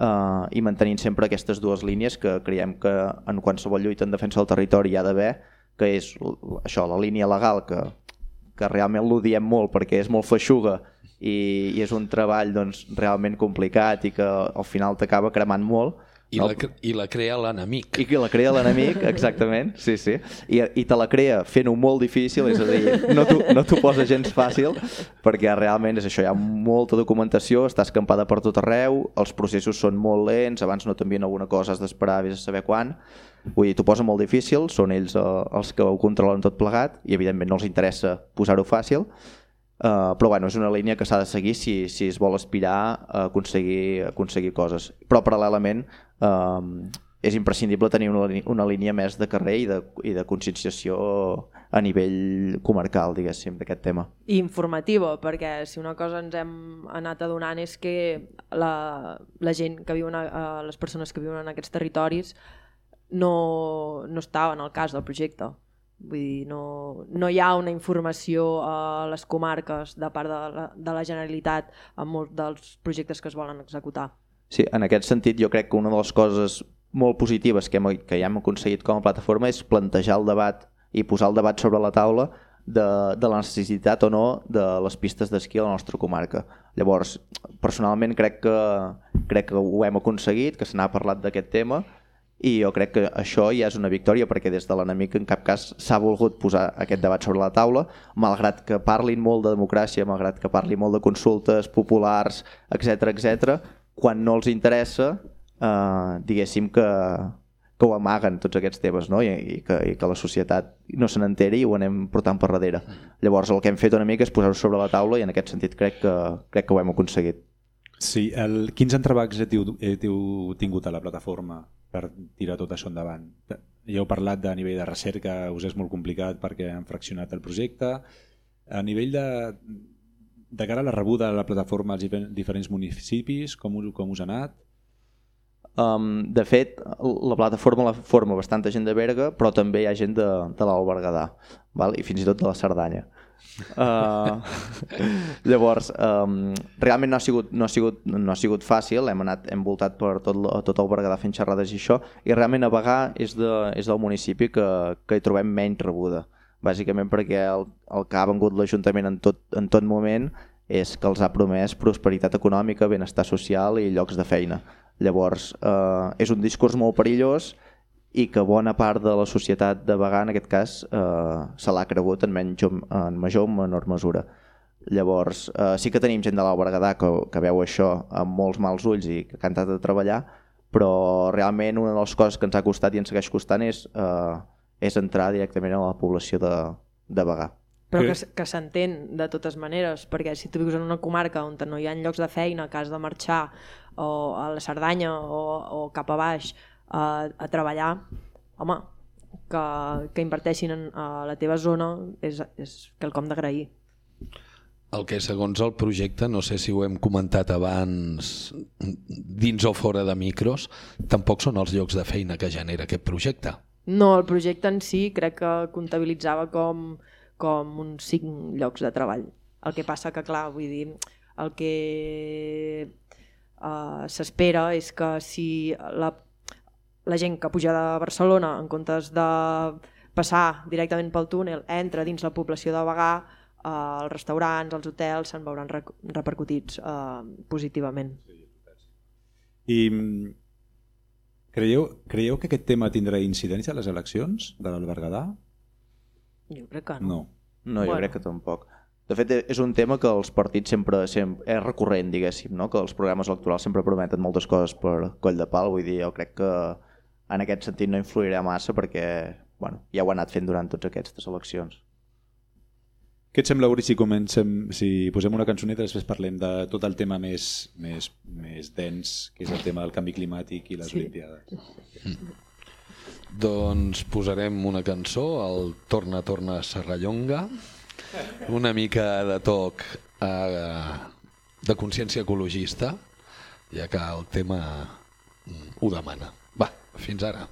uh, i mantenint sempre aquestes dues línies que creiem que en qualsevol lluita en defensa del territori hi ha d'haver, que és això, la línia legal que, que realment l'odiem molt perquè és molt feixuga i, i és un treball doncs, realment complicat i que al final t'acaba cremant molt I, la, cre- I la crea l'enemic. i que la crea l'enemic, <laughs> exactament, sí, sí. I, I te la crea fent-ho molt difícil, és a dir, no t'ho no posa gens fàcil, perquè realment és això, hi ha molta documentació, està escampada per tot arreu, els processos són molt lents, abans no t'envien alguna cosa, has d'esperar, vés a saber quan. Vull dir, t'ho posa molt difícil, són ells eh, els que ho controlen tot plegat, i evidentment no els interessa posar-ho fàcil, Uh, però bueno, és una línia que s'ha de seguir si, si es vol aspirar a aconseguir, aconseguir coses. Però paral·lelament uh, és imprescindible tenir una, una línia més de carrer i de, i de conscienciació a nivell comarcal, diguéssim, d'aquest tema. I informativa, perquè si una cosa ens hem anat adonant és que la, la gent que viuen, a, a les persones que viuen en aquests territoris no, no estaven al cas del projecte. Vull dir, no, no hi ha una informació a les comarques de part de la, de la Generalitat en molts dels projectes que es volen executar. Sí, en aquest sentit jo crec que una de les coses molt positives que, hem, que ja hem aconseguit com a plataforma és plantejar el debat i posar el debat sobre la taula de, de la necessitat o no de les pistes d'esquí a la nostra comarca. Llavors, personalment crec que, crec que ho hem aconseguit, que se n'ha parlat d'aquest tema i jo crec que això ja és una victòria perquè des de l'enemic en cap cas s'ha volgut posar aquest debat sobre la taula malgrat que parlin molt de democràcia malgrat que parlin molt de consultes populars etc etc. quan no els interessa eh, diguéssim que, que ho amaguen tots aquests temes no? I, i, que, i que la societat no se n'enteri i ho anem portant per darrere llavors el que hem fet una mica és posar-ho sobre la taula i en aquest sentit crec que, crec que ho hem aconseguit Sí, el, quins entrebancs heu, tingut a la plataforma per tirar tot això endavant? Ja heu parlat de nivell de recerca, us és molt complicat perquè han fraccionat el projecte. A nivell de, de cara a la rebuda de la plataforma als difer- diferents municipis, com, com us ha anat? Um, de fet, la plataforma la forma bastanta gent de Berga, però també hi ha gent de, de l'Alt Berguedà, val? i fins i tot de la Cerdanya. Uh, <laughs> llavors, um, realment no ha, sigut, no, ha sigut, no ha sigut fàcil, hem anat hem voltat per tot, tot el Berguedà fent xerrades i això, i realment a Bagà és, de, és del municipi que, que hi trobem menys rebuda, bàsicament perquè el, el que ha vengut l'Ajuntament en, tot, en tot moment és que els ha promès prosperitat econòmica, benestar social i llocs de feina. Llavors, eh, és un discurs molt perillós i que bona part de la societat de Bagà, en aquest cas, eh, se l'ha cregut en, menys, en major o menor mesura. Llavors, eh, sí que tenim gent de l'Alt Berguedà que, que veu això amb molts mals ulls i que ha encantat de treballar, però realment una de les coses que ens ha costat i ens segueix costant és, eh, és entrar directament a la població de, de Bagà. Però Que- que, s'entén de totes maneres, perquè si tu vius en una comarca on no hi ha llocs de feina, que has de marxar o a la Cerdanya o, o cap a baix a, a treballar, home, que, que inverteixin en, a la teva zona és, és quelcom d'agrair. El que segons el projecte, no sé si ho hem comentat abans dins o fora de micros, tampoc són els llocs de feina que genera aquest projecte. No, el projecte en si crec que comptabilitzava com, com uns 5 llocs de treball. El que passa que, clar, vull dir, el que uh, s'espera és que si la, la gent que puja de Barcelona, en comptes de passar directament pel túnel, entra dins la població de Bagà, uh, els restaurants, els hotels se'n veuran repercutits uh, positivament. I mm, creieu, creieu que aquest tema tindrà incidència a les eleccions de l'Alt Berguedà? Jo crec que no. No. No, jo Bueno. crec que tampoc. De fet, és un tema que els partits sempre, sempre és recurrent, diguéssim, no? que els programes electorals sempre prometen moltes coses per coll de pal, vull dir, jo crec que en aquest sentit no influirà massa perquè bueno, ja ho ha anat fent durant totes aquestes eleccions. Què et sembla, Uri, si comencem, si posem una cançoneta i després parlem de tot el tema més, més, més dens, que és el tema del canvi climàtic i les Sí. Olimpiades? Doncs posarem una cançó, el Torna, Torna, Serrallonga, una mica de toc eh, de consciència ecologista, ja que el tema mm, ho demana. Va, fins ara.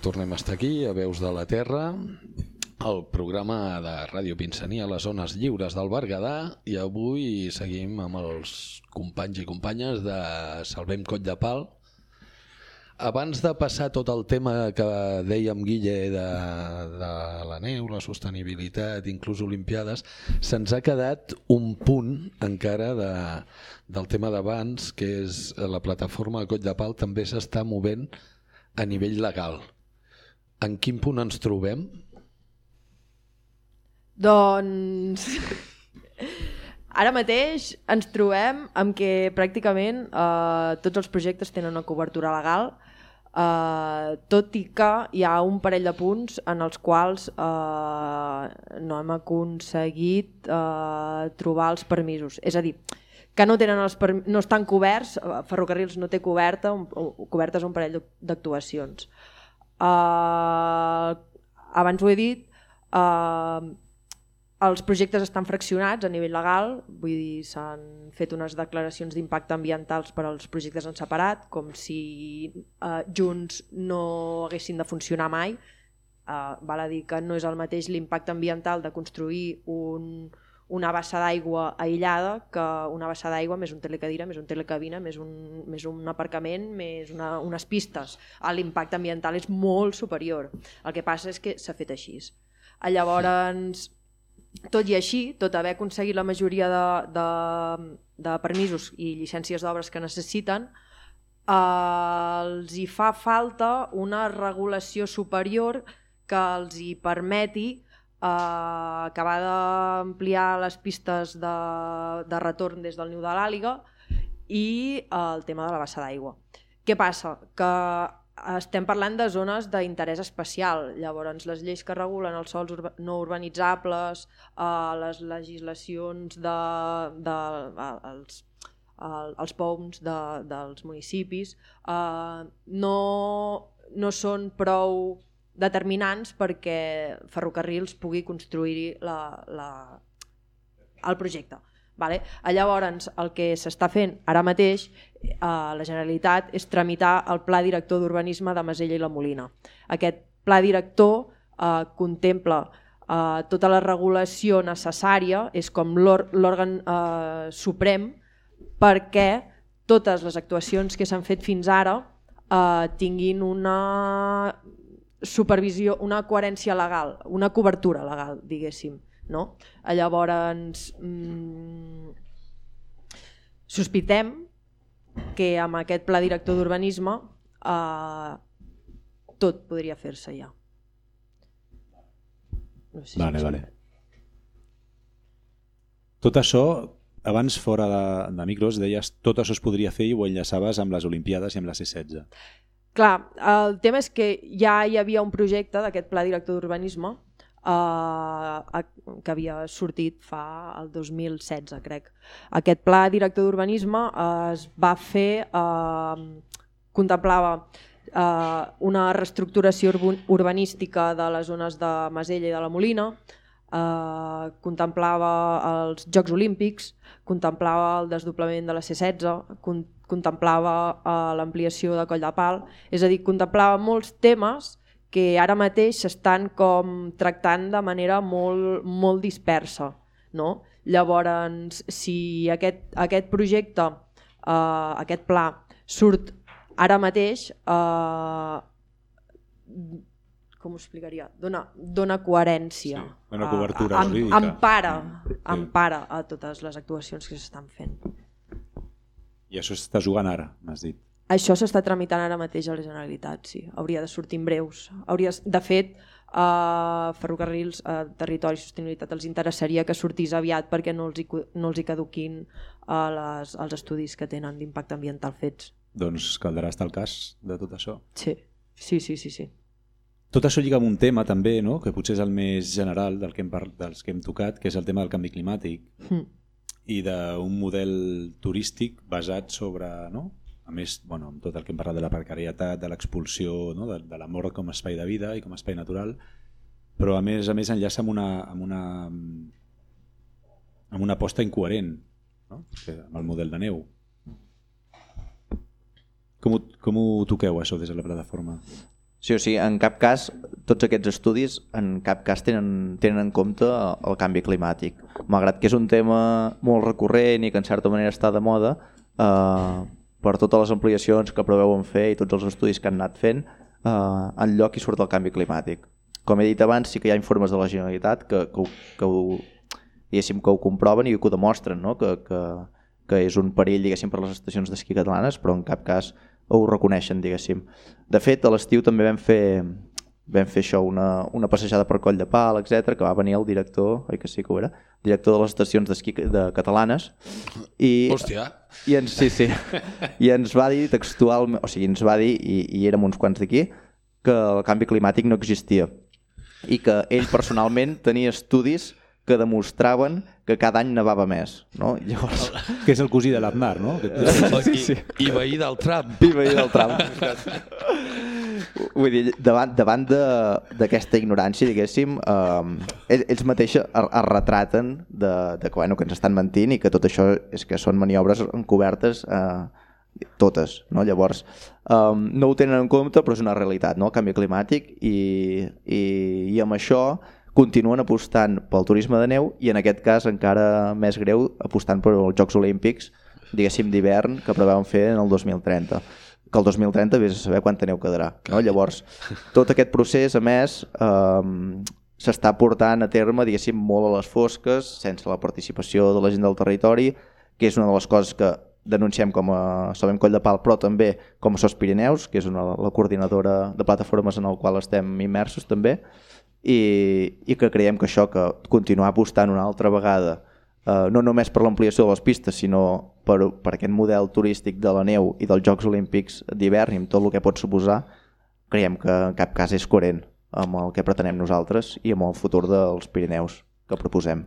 Tornem a estar aquí, a Veus de la Terra, el programa de Ràdio Pinsania a les zones lliures del Berguedà i avui seguim amb els companys i companyes de Salvem Coll de Pal. Abans de passar tot el tema que dèiem Guille de, de la neu, la sostenibilitat, inclús Olimpiades, se'ns ha quedat un punt encara de, del tema d'abans, que és la plataforma Coll de Pal també s'està movent a nivell legal. En quin punt ens trobem? Doncs ara mateix ens trobem amb que pràcticament eh, tots els projectes tenen una cobertura legal, eh, tot i que hi ha un parell de punts en els quals eh, no hem aconseguit eh, trobar els permisos. És a dir, que no, tenen els no estan coberts, eh, Ferrocarrils no té coberta, un, cobertes un parell d'actuacions. Uh, abans ho he dit, uh, els projectes estan fraccionats a nivell legal, vull dir, s'han fet unes declaracions d'impacte ambientals per als projectes en separat, com si eh, junts no haguessin de funcionar mai. Eh, val a dir que no és el mateix l'impacte ambiental de construir un, una bassa d'aigua aïllada que una bassa d'aigua més un telecadira, més un telecabina, més un, més un aparcament, més una, unes pistes. Ah, L'impacte ambiental és molt superior. El que passa és que s'ha fet així. Llavors, tot i així, tot haver aconseguit la majoria de, de, de permisos i llicències d'obres que necessiten, eh, els hi fa falta una regulació superior que els hi permeti eh, acabar d'ampliar les pistes de, de retorn des del niu de l'àliga i eh, el tema de la bassa d'aigua. Què passa? Que estem parlant de zones d'interès especial. Llavors, les lleis que regulen els sols urba no urbanitzables, eh, les legislacions de, de, eh, els, el, els POUMs de, dels municipis eh, no, no són prou determinants perquè Ferrocarrils pugui construir la, la, el projecte. Vale? Llavors, el que s'està fent ara mateix a la Generalitat és tramitar el Pla Director d'Urbanisme de Masella i la Molina. Aquest pla director eh, contempla eh, tota la regulació necessària, és com l'òr- l'òrgan eh, suprem perquè totes les actuacions que s'han fet fins ara eh, tinguin una supervisió, una coherència legal, una cobertura legal, diguéssim. No? Llavors, mm, sospitem que amb aquest pla director d'urbanisme eh, tot podria fer-se ja. No sé si Vale, vale. Tot això, abans fora de, de micros, deies tot això es podria fer i ho enllaçaves amb les Olimpiades i amb la C-16. Clar, el tema és que ja hi havia un projecte d'aquest pla director d'urbanisme eh, que havia sortit fa el 2016, crec. Aquest pla director d'urbanisme eh, es va fer, eh, contemplava eh, una reestructuració urbanística de les zones de Masella i de la Molina, eh, contemplava els Jocs Olímpics, contemplava el desdoblament de la C-16, con contemplava eh, l'ampliació de Coll de Pal, és a dir, contemplava molts temes que ara mateix s'estan com tractant de manera molt, molt dispersa. No? Llavors, si aquest, aquest projecte, eh, aquest pla, surt ara mateix, eh, com ho explicaria? Dona, dona coherència. Sí, dona a- cobertura a- em- jurídica. Empara, empara a totes les actuacions que s'estan fent. I això s'està jugant ara, m'has dit. Això s'està tramitant ara mateix a la Generalitat, sí. Hauria de sortir en breus. Hauria, de fet, a Ferrocarrils, a Territori i Sostenibilitat els interessaria que sortís aviat perquè no els hi, no els hi caduquin a les, els estudis que tenen d'impacte ambiental fets. Doncs caldrà estar al cas de tot això. Sí, sí, sí, sí. sí. Tot això lliga amb un tema també, no? que potser és el més general del que hem dels que hem tocat, que és el tema del canvi climàtic Mm. I d'un model turístic basat sobre, no? a més, bueno, amb tot el que hem parlat de la precarietat, de l'expulsió, no? de, de la mort com a espai de vida i com a espai natural, però a més a més enllaça amb una, amb una, amb una aposta incoherent no? Amb el model de neu. Com ho, com ho toqueu, això, des de la plataforma? Sí o sí, en cap cas, tots aquests estudis en cap cas tenen, tenen en compte el canvi climàtic. Malgrat que és un tema molt recurrent i que en certa manera està de moda, eh, per totes les ampliacions que preveuen fer i tots els estudis que han anat fent, eh, en lloc hi surt el canvi climàtic. Com he dit abans, sí que hi ha informes de la Generalitat que, que, que, ho, diguéssim, que ho comproven i que ho demostren, no? que, que, que és un perill diguéssim, per les estacions d'esquí catalanes, però en cap cas ho reconeixen, diguéssim. De fet, a l'estiu també vam fer, vam fer això, una, una passejada per Coll de Pal, etc que va venir el director, oi que sí que ho era, director de les estacions d'esquí de catalanes, i, Hòstia, i ens, sí, sí, i ens va dir textualment, o sigui, ens va dir, i, i érem uns quants d'aquí, que el canvi climàtic no existia. I que ell personalment tenia estudis que demostraven que cada any nevava més. No? Llavors, Que és el cosí de l'Aznar, no? Que... sí, sí. I, i veí del Trump. i veia del tram. Vull dir, davant, davant de- d'aquesta ignorància, diguéssim, eh, ells, ells mateixos es, es retraten de, de que, bueno, que ens estan mentint i que tot això és que són maniobres encobertes eh, totes. No? Llavors, eh, no ho tenen en compte, però és una realitat, no? el canvi climàtic, i, i, i amb això continuen apostant pel turisme de neu i en aquest cas encara més greu apostant per els Jocs Olímpics diguéssim d'hivern que preveuen fer en el 2030 que el 2030 vés a saber quanta neu quedarà no? llavors tot aquest procés a més eh, s'està portant a terme diguéssim molt a les fosques sense la participació de la gent del territori que és una de les coses que denunciem com a Sabem Coll de Pal però també com a SOS Pirineus que és una, la coordinadora de plataformes en el qual estem immersos també i, i que creiem que això, que continuar apostant una altra vegada, eh, no només per l'ampliació de les pistes, sinó per, per aquest model turístic de la neu i dels Jocs Olímpics d'hivern i amb tot el que pot suposar, creiem que en cap cas és coherent amb el que pretenem nosaltres i amb el futur dels Pirineus que proposem.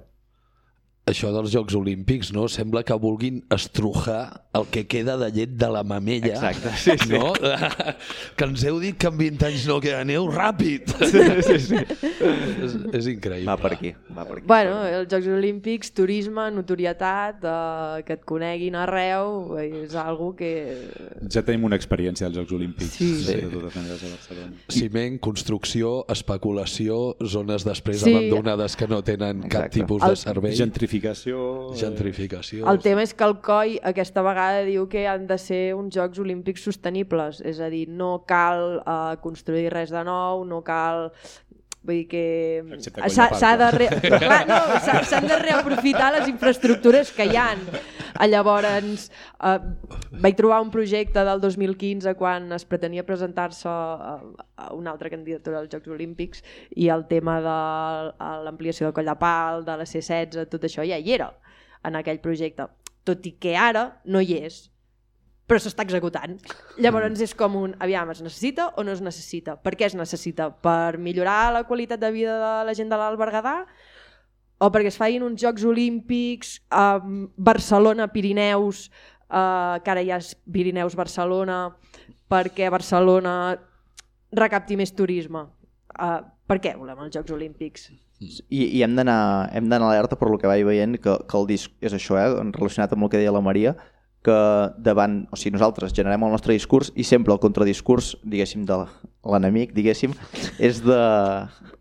Això dels Jocs Olímpics, no? Sembla que vulguin estrujar el que queda de llet de la mamella. Exacte, <laughs> sí, sí. No? <laughs> que ens heu dit que en 20 anys no queda neu, ràpid! Sí, sí. <laughs> és, és increïble. Va per aquí, va per aquí. Bueno, els Jocs Olímpics, turisme, notorietat, eh, que et coneguin arreu, és algo que... Ja tenim una experiència dels Jocs Olímpics Sí. de totes maneres a Barcelona. Ciment, construcció, especulació, zones després Sí. abandonades que no tenen cap Exacte. tipus de El- servei. Gentrificació... eh, Gentrificació. El tema és que el COI aquesta vegada diu que han de ser uns Jocs Olímpics sostenibles, és a dir, no cal uh, construir res de nou, no cal... Vull dir que Excepte Coll de clar. re... No, s'han de reaprofitar les infraestructures que hi han. Llavors, eh, vaig trobar un projecte del 2015 quan es pretenia presentar-se a, a una altra candidatura als Jocs Olímpics i el tema de l'ampliació del coll de pal, de la C-16, tot això ja hi era en aquell projecte. Tot i que ara no hi és, però s'està executant. Llavors és com un, aviam, es necessita o no es necessita? Per què es necessita? Per millorar la qualitat de vida de la gent de l'Alt Berguedà? O perquè es facin uns Jocs Olímpics a Barcelona-Pirineus, eh, que ara ja és Pirineus-Barcelona, perquè Barcelona recapti més turisme? Eh, per què volem els Jocs Olímpics? I, i hem d'anar hem d'anar alerta per lo que vaig veient que, que el disc és això, eh, relacionat amb el que deia la Maria que davant, o sigui, nosaltres generem el nostre discurs i sempre el contradiscurs, diguéssim, de l'enemic, diguéssim, <laughs> és de...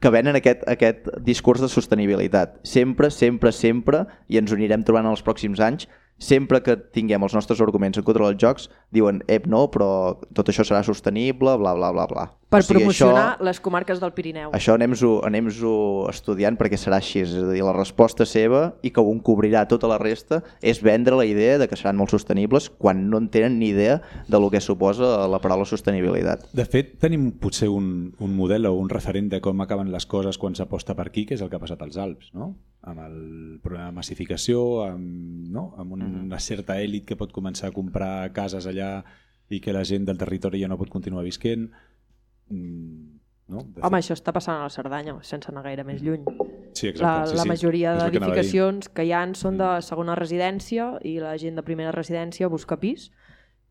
que venen aquest, aquest discurs de sostenibilitat. Sempre, sempre, sempre, i ens ho anirem trobant en els pròxims anys, sempre que tinguem els nostres arguments en contra dels jocs, diuen, ep, no, però tot això serà sostenible, bla, bla, bla, bla. Per O sigui, promocionar això- les comarques del Pirineu. això anem-ho anem estudiant perquè serà així, és a dir, la resposta seva i que un cobrirà tota la resta és vendre la idea de que seran molt sostenibles quan no en tenen ni idea de lo que suposa la paraula sostenibilitat. De fet, tenim potser un, un model o un referent de com acaben les coses quan s'aposta per aquí, que és el que ha passat als Alps, no? Amb el problema de massificació, amb, no? amb una Mhm. certa èlit que pot començar a comprar cases allà i que la gent del territori ja no pot continuar visquent. Mm, no? De Home, això està passant a la Cerdanya, sense anar gaire més lluny. sí, La, exacte, sí, la sí. majoria És el que d'edificacions que hi han són de segona residència i la gent de primera residència busca pis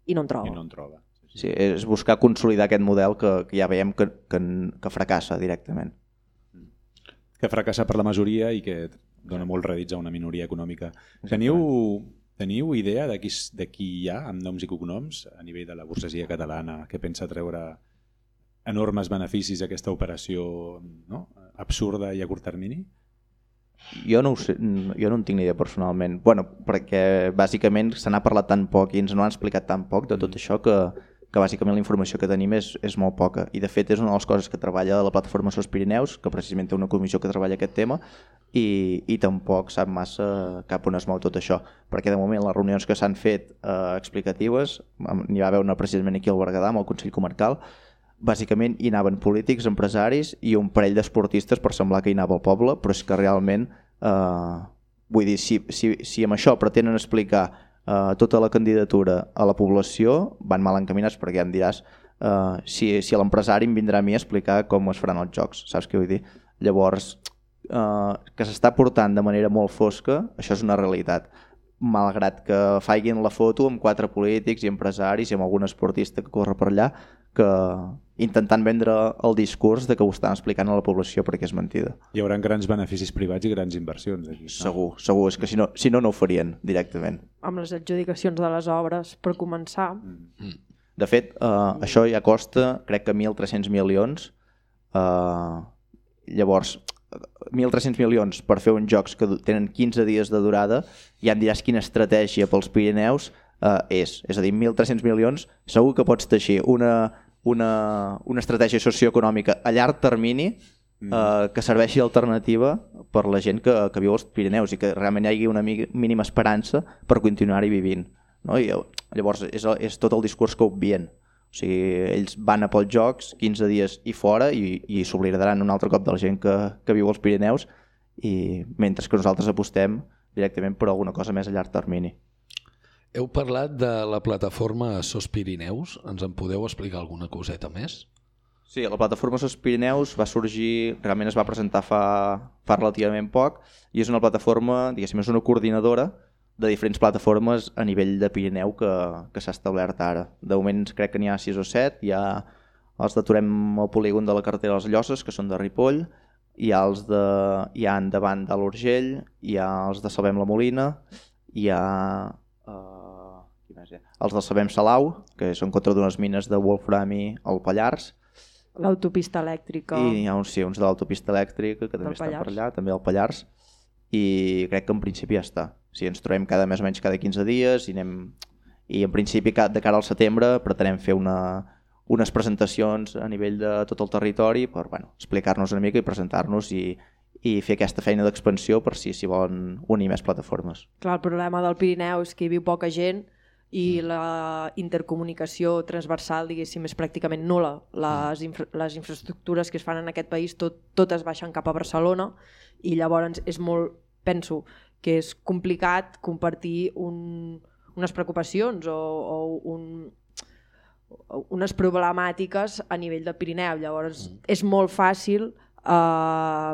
i no en troba. I no en troba. Sí, és buscar consolidar aquest model que, que ja veiem que, que, que fracassa directament. Que fracassa per la majoria i que dona molt rèdits a una minoria econòmica. Teniu, teniu idea de qui, de qui hi ha amb noms i cognoms a nivell de la burgesia catalana que pensa treure enormes beneficis d'aquesta operació no? absurda i a curt termini? Jo no, sé, jo no en tinc ni idea personalment. bueno, perquè bàsicament se n'ha parlat tan poc i ens no han explicat tan poc de tot això que, que bàsicament la informació que tenim és, és molt poca. I de fet és una de les coses que treballa la plataforma Sos Pirineus, que precisament té una comissió que treballa aquest tema, i, i tampoc sap massa cap on es mou tot això. Perquè de moment les reunions que s'han fet eh, explicatives, n'hi va haver una precisament aquí al Berguedà, amb el Consell Comarcal, bàsicament hi anaven polítics, empresaris i un parell d'esportistes per semblar que hi anava el poble, però és que realment, eh, vull dir, si, si, si amb això pretenen explicar eh, tota la candidatura a la població, van mal encaminats perquè ja em diràs eh, si, si l'empresari em vindrà a mi a explicar com es faran els jocs, saps què vull dir? Llavors, eh, que s'està portant de manera molt fosca, això és una realitat malgrat que faiguin la foto amb quatre polítics i empresaris i amb algun esportista que corre per allà que intentant vendre el discurs de que ho estan explicant a la població perquè és mentida. Hi haurà grans beneficis privats i grans inversions. Aquí, no? Segur, segur, és que si no, si no, no ho farien directament. Amb les adjudicacions de les obres, per començar, De fet, eh, això ja costa, crec que 1.300 milions. Eh, llavors, 1.300 milions per fer uns jocs que tenen 15 dies de durada, ja em diràs quina estratègia pels Pirineus eh, és. És a dir, 1.300 milions, segur que pots teixir una, una, una estratègia socioeconòmica a llarg termini eh, que serveixi d'alternativa per la gent que, que viu als Pirineus i que realment hi hagi una mínima esperança per continuar-hi vivint. No? I, eh, llavors és, és tot el discurs que obvien. O sigui, ells van a pels jocs 15 dies i fora i, i s'oblidaran un altre cop de la gent que, que viu als Pirineus i mentre que nosaltres apostem directament per alguna cosa més a llarg termini. Heu parlat de la plataforma SOS Pirineus. Ens en podeu explicar alguna coseta més? Sí, la plataforma Sos Pirineus va sorgir, realment es va presentar fa, fa relativament poc i és una plataforma, diguéssim, és una coordinadora de diferents plataformes a nivell de Pirineu que, que s'ha establert ara. De moment crec que n'hi ha 6 o 7, hi ha els d'aturem al polígon de la carretera de les Llosses, que són de Ripoll, hi ha els de, hi ha endavant de l'Urgell, hi ha els de Salvem la Molina, hi ha uh, qui més hi ha? Els de Sabem Salau, que són contra d'unes mines de Wolframi al Pallars, l'autopista elèctrica... i hi ha uns, sí, uns de l'autopista elèctrica que també Del estan per allà, també al Pallars, i crec que en principi ja està. O sigui, ens trobem cada més o menys cada 15 dies i anem... I en principi de cara al setembre pretenem fer una, unes presentacions a nivell de tot el territori per bueno, explicar-nos una mica i presentar-nos i, i fer aquesta feina d'expansió per si s'hi volen unir més plataformes. Clar, el problema del Pirineu és que hi viu poca gent i la intercomunicació transversal, diguéssim, és pràcticament nula. Les, infra les infraestructures que es fan en aquest país tot, totes baixen cap a Barcelona i llavors és molt, penso, que és complicat compartir un, unes preocupacions o, o un, unes problemàtiques a nivell del Pirineu. Llavors és molt fàcil eh,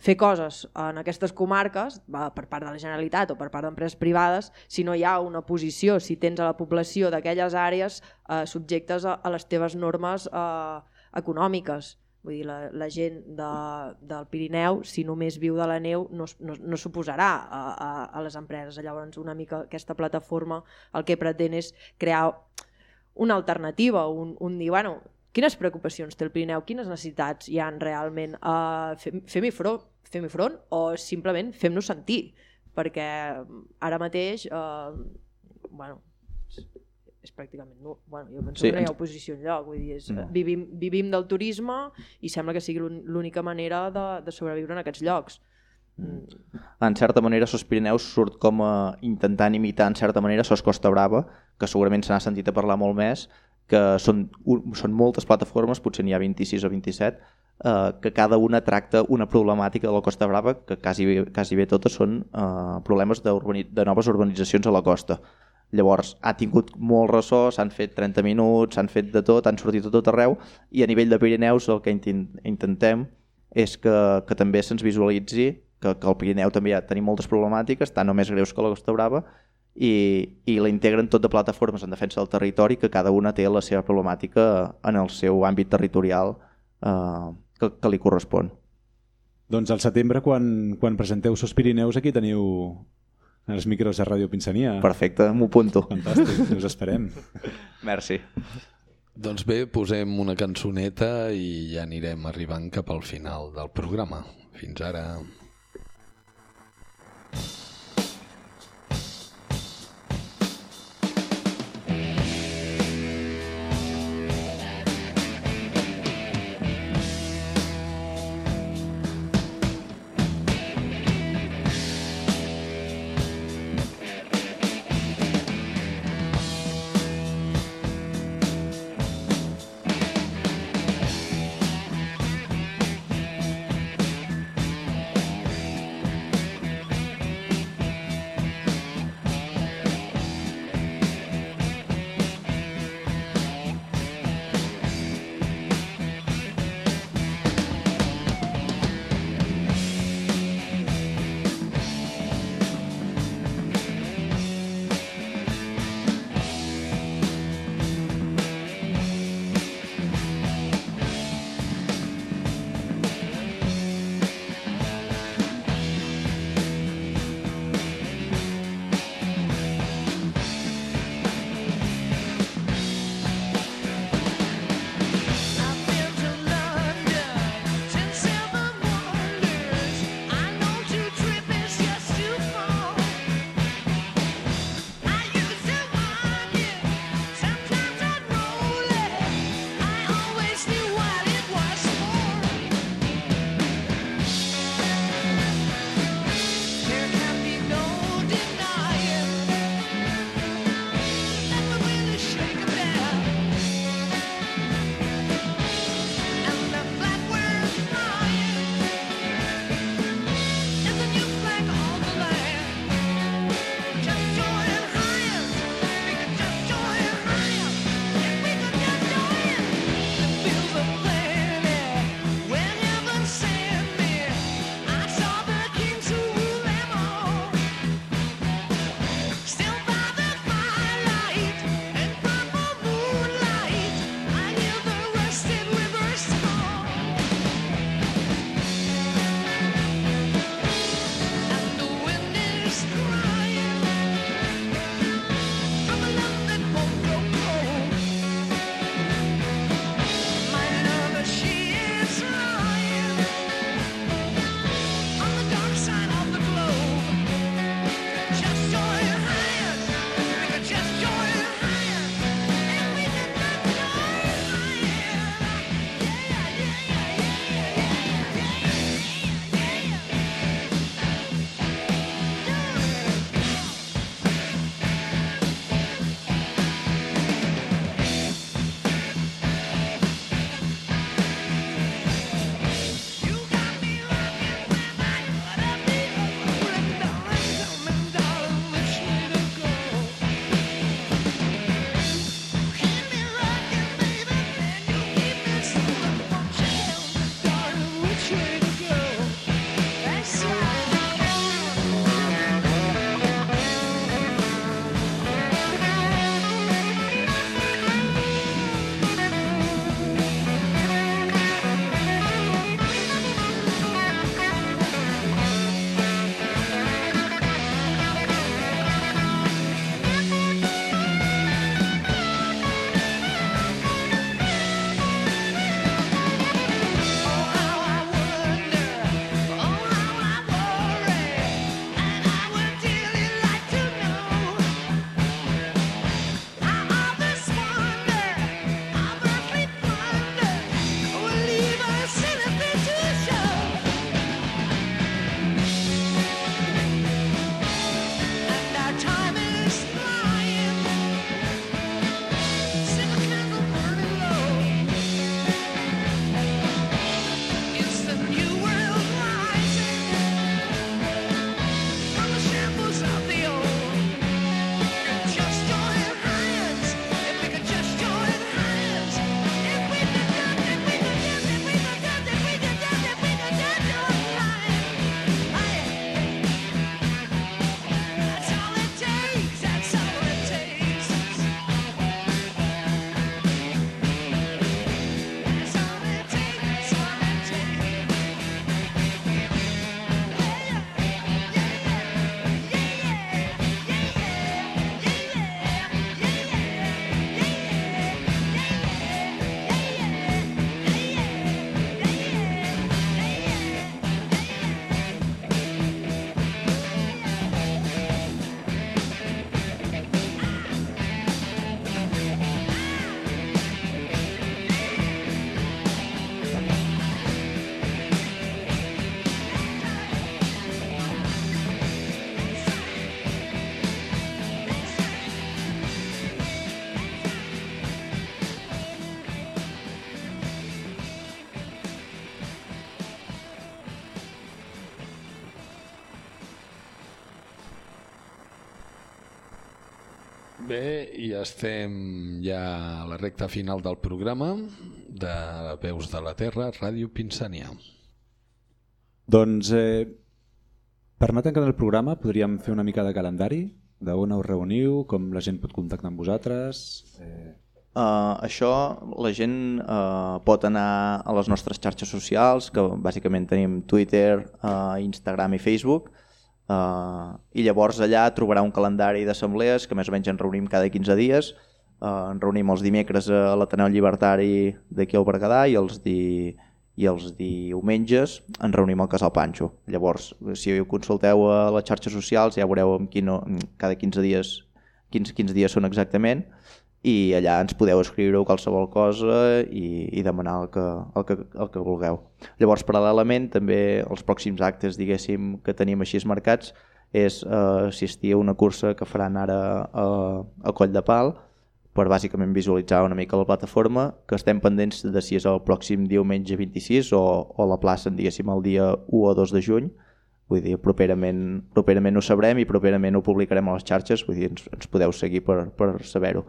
fer coses en aquestes comarques per part de la Generalitat o per part d'empreses privades si no hi ha una posició, si tens a la població d'aquelles àrees eh, subjectes a, a les teves normes eh, econòmiques. Vull dir, la, la gent de, del Pirineu, si només viu de la neu, no, no, no s'oposarà a, a, a les empreses. Llavors, una mica aquesta plataforma el que pretén és crear una alternativa, un, un dir, bueno, quines preocupacions té el Pirineu, quines necessitats hi han realment, uh, fem, fem-hi front, fem front o simplement fem-nos sentir, perquè ara mateix, uh, bueno, és, és pràcticament nul. Bueno, jo penso Sí, que no hi ha oposició enlloc, vull dir, és, No. vivim, vivim del turisme i sembla que sigui l'ún- l'única manera de, de sobreviure en aquests llocs. Mm. En certa manera, Sos Pirineus surt com a intentant imitar, en certa manera, Sos Costa Brava, que segurament se n'ha sentit a parlar molt més, que són, un, són moltes plataformes, potser n'hi ha 26 o 27, eh, que cada una tracta una problemàtica de la Costa Brava, que quasi, quasi bé totes són eh, problemes d'urbani- de noves urbanitzacions a la costa. Llavors, ha tingut molt ressò, s'han fet 30 minuts, s'han fet de tot, han sortit a tot arreu, i a nivell de Pirineus el que intentem és que, que també se'ns visualitzi que, que al Pirineu també ja tenim moltes problemàtiques, tant o més greus que la Costa Brava, i, i la integren tot de plataformes en defensa del territori, que cada una té la seva problemàtica en el seu àmbit territorial eh, que, que li correspon. Doncs al setembre, quan, quan presenteu Sos Pirineus, aquí teniu els micros de Ràdio Pinsania. Perfecte, m'ho apunto. Fantàstic, us esperem. <laughs> Merci. Doncs bé, posem una cançoneta i ja anirem arribant cap al final del programa. Fins ara. Thank Bé, i estem ja a la recta final del programa de Veus de la Terra, Ràdio Pinsania. Doncs eh, per anar tancant el programa podríem fer una mica de calendari, d'on us reuniu, com la gent pot contactar amb vosaltres... Eh, Uh, això la gent uh, pot anar a les nostres xarxes socials, que bàsicament tenim Twitter, uh, Instagram i Facebook, uh, i llavors allà trobarà un calendari d'assemblees que més o menys ens reunim cada 15 dies, uh, ens reunim els dimecres a l'Ateneu Llibertari d'aquí al Berguedà i els, di, i els diumenges ens reunim al Casal Panxo. Llavors, si ho consulteu a les xarxes socials ja veureu amb quino, cada 15 dies quins, quins dies són exactament i allà ens podeu escriure qualsevol cosa i, i demanar el que, el, que, el que vulgueu. Llavors, paral·lelament, també els pròxims actes, diguéssim, que tenim així marcats és uh, assistir a una cursa que faran ara a, a Coll de Pal per bàsicament visualitzar una mica la plataforma, que estem pendents de si és el pròxim diumenge 26 o, o la plaça, diguéssim, el dia 1 o 2 de juny, vull dir, properament, properament ho sabrem i properament ho publicarem a les xarxes, vull dir, ens, ens podeu seguir per, per saber-ho.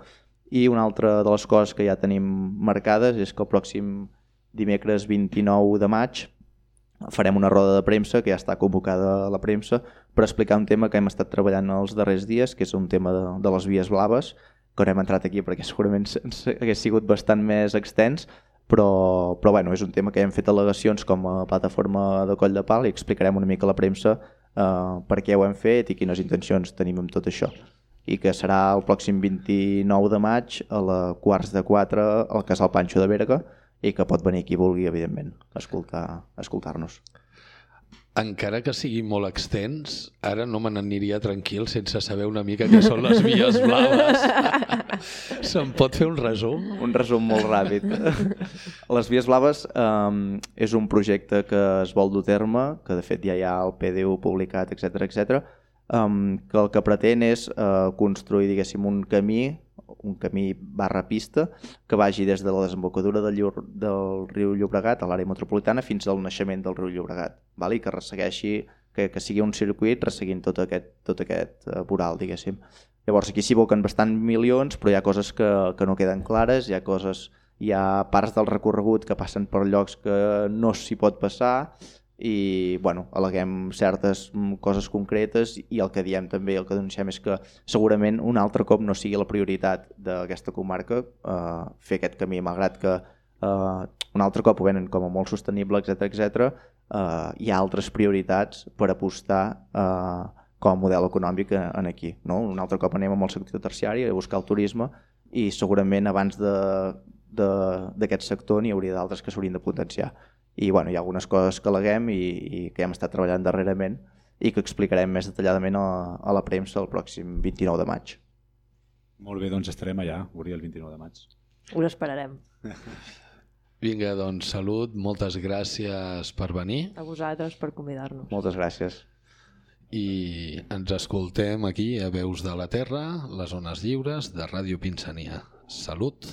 I una altra de les coses que ja tenim marcades és que el pròxim dimecres 29 de maig farem una roda de premsa que ja està convocada la premsa per explicar un tema que hem estat treballant els darrers dies, que és un tema de, de les vies blaves, que no hem entrat aquí perquè <laughs> segurament hagués sigut bastant més extens, però, però bueno, és un tema que hem fet al·legacions com a plataforma de Coll de Pal i explicarem una mica a la premsa eh, per què ho hem fet i quines intencions tenim amb tot això i que serà el pròxim 29 de maig a la quarts de 4 al Casal Panxo de Berga i que pot venir qui vulgui, evidentment, a escoltar- a escoltar-nos. Encara que sigui molt extens, ara no me n'aniria tranquil sense saber una mica què són les vies blaves. <laughs> Se'm pot fer un resum? Un resum molt ràpid. Les Vies Blaves um, és un projecte que es vol dur terme, que de fet ja hi ha el PDU publicat, etc etc. Um, que el que pretén és uh, construir, diguéssim, un camí un camí barra pista que vagi des de la desembocadura del, Llor, del riu Llobregat a l'àrea metropolitana fins al naixement del riu Llobregat val? i que ressegueixi que, que sigui un circuit resseguint tot aquest, tot aquest uh, voral, diguéssim. Llavors aquí s'hi aboquen bastant milions, però hi ha coses que, que no queden clares, hi ha coses, hi ha parts del recorregut que passen per llocs que no s'hi pot passar i bueno, al·leguem certes mm, coses concretes i el que diem també, el que denunciem és que segurament un altre cop no sigui la prioritat d'aquesta comarca eh, fer aquest camí, malgrat que eh, un altre cop ho venen com a molt sostenible, etc etc. Eh, hi ha altres prioritats per apostar eh, com a model econòmic en aquí. No? Un altre cop anem amb el sector terciari a buscar el turisme i segurament abans d'aquest sector n'hi hauria d'altres que s'haurien de potenciar. I bueno, hi ha algunes coses que leguem i, i que hem estat treballant darrerament i que explicarem més detalladament a, a la premsa el pròxim 29 de maig. molt bé, doncs estarem allà, Uri, el 29 de maig. Us esperarem. <laughs> Vinga, doncs salut, moltes gràcies per venir A vosaltres per convidar-nos. Moltes gràcies. i ens escoltem aquí a Veus de la Terra, les zones lliures de Ràdio Pinsania. Salut!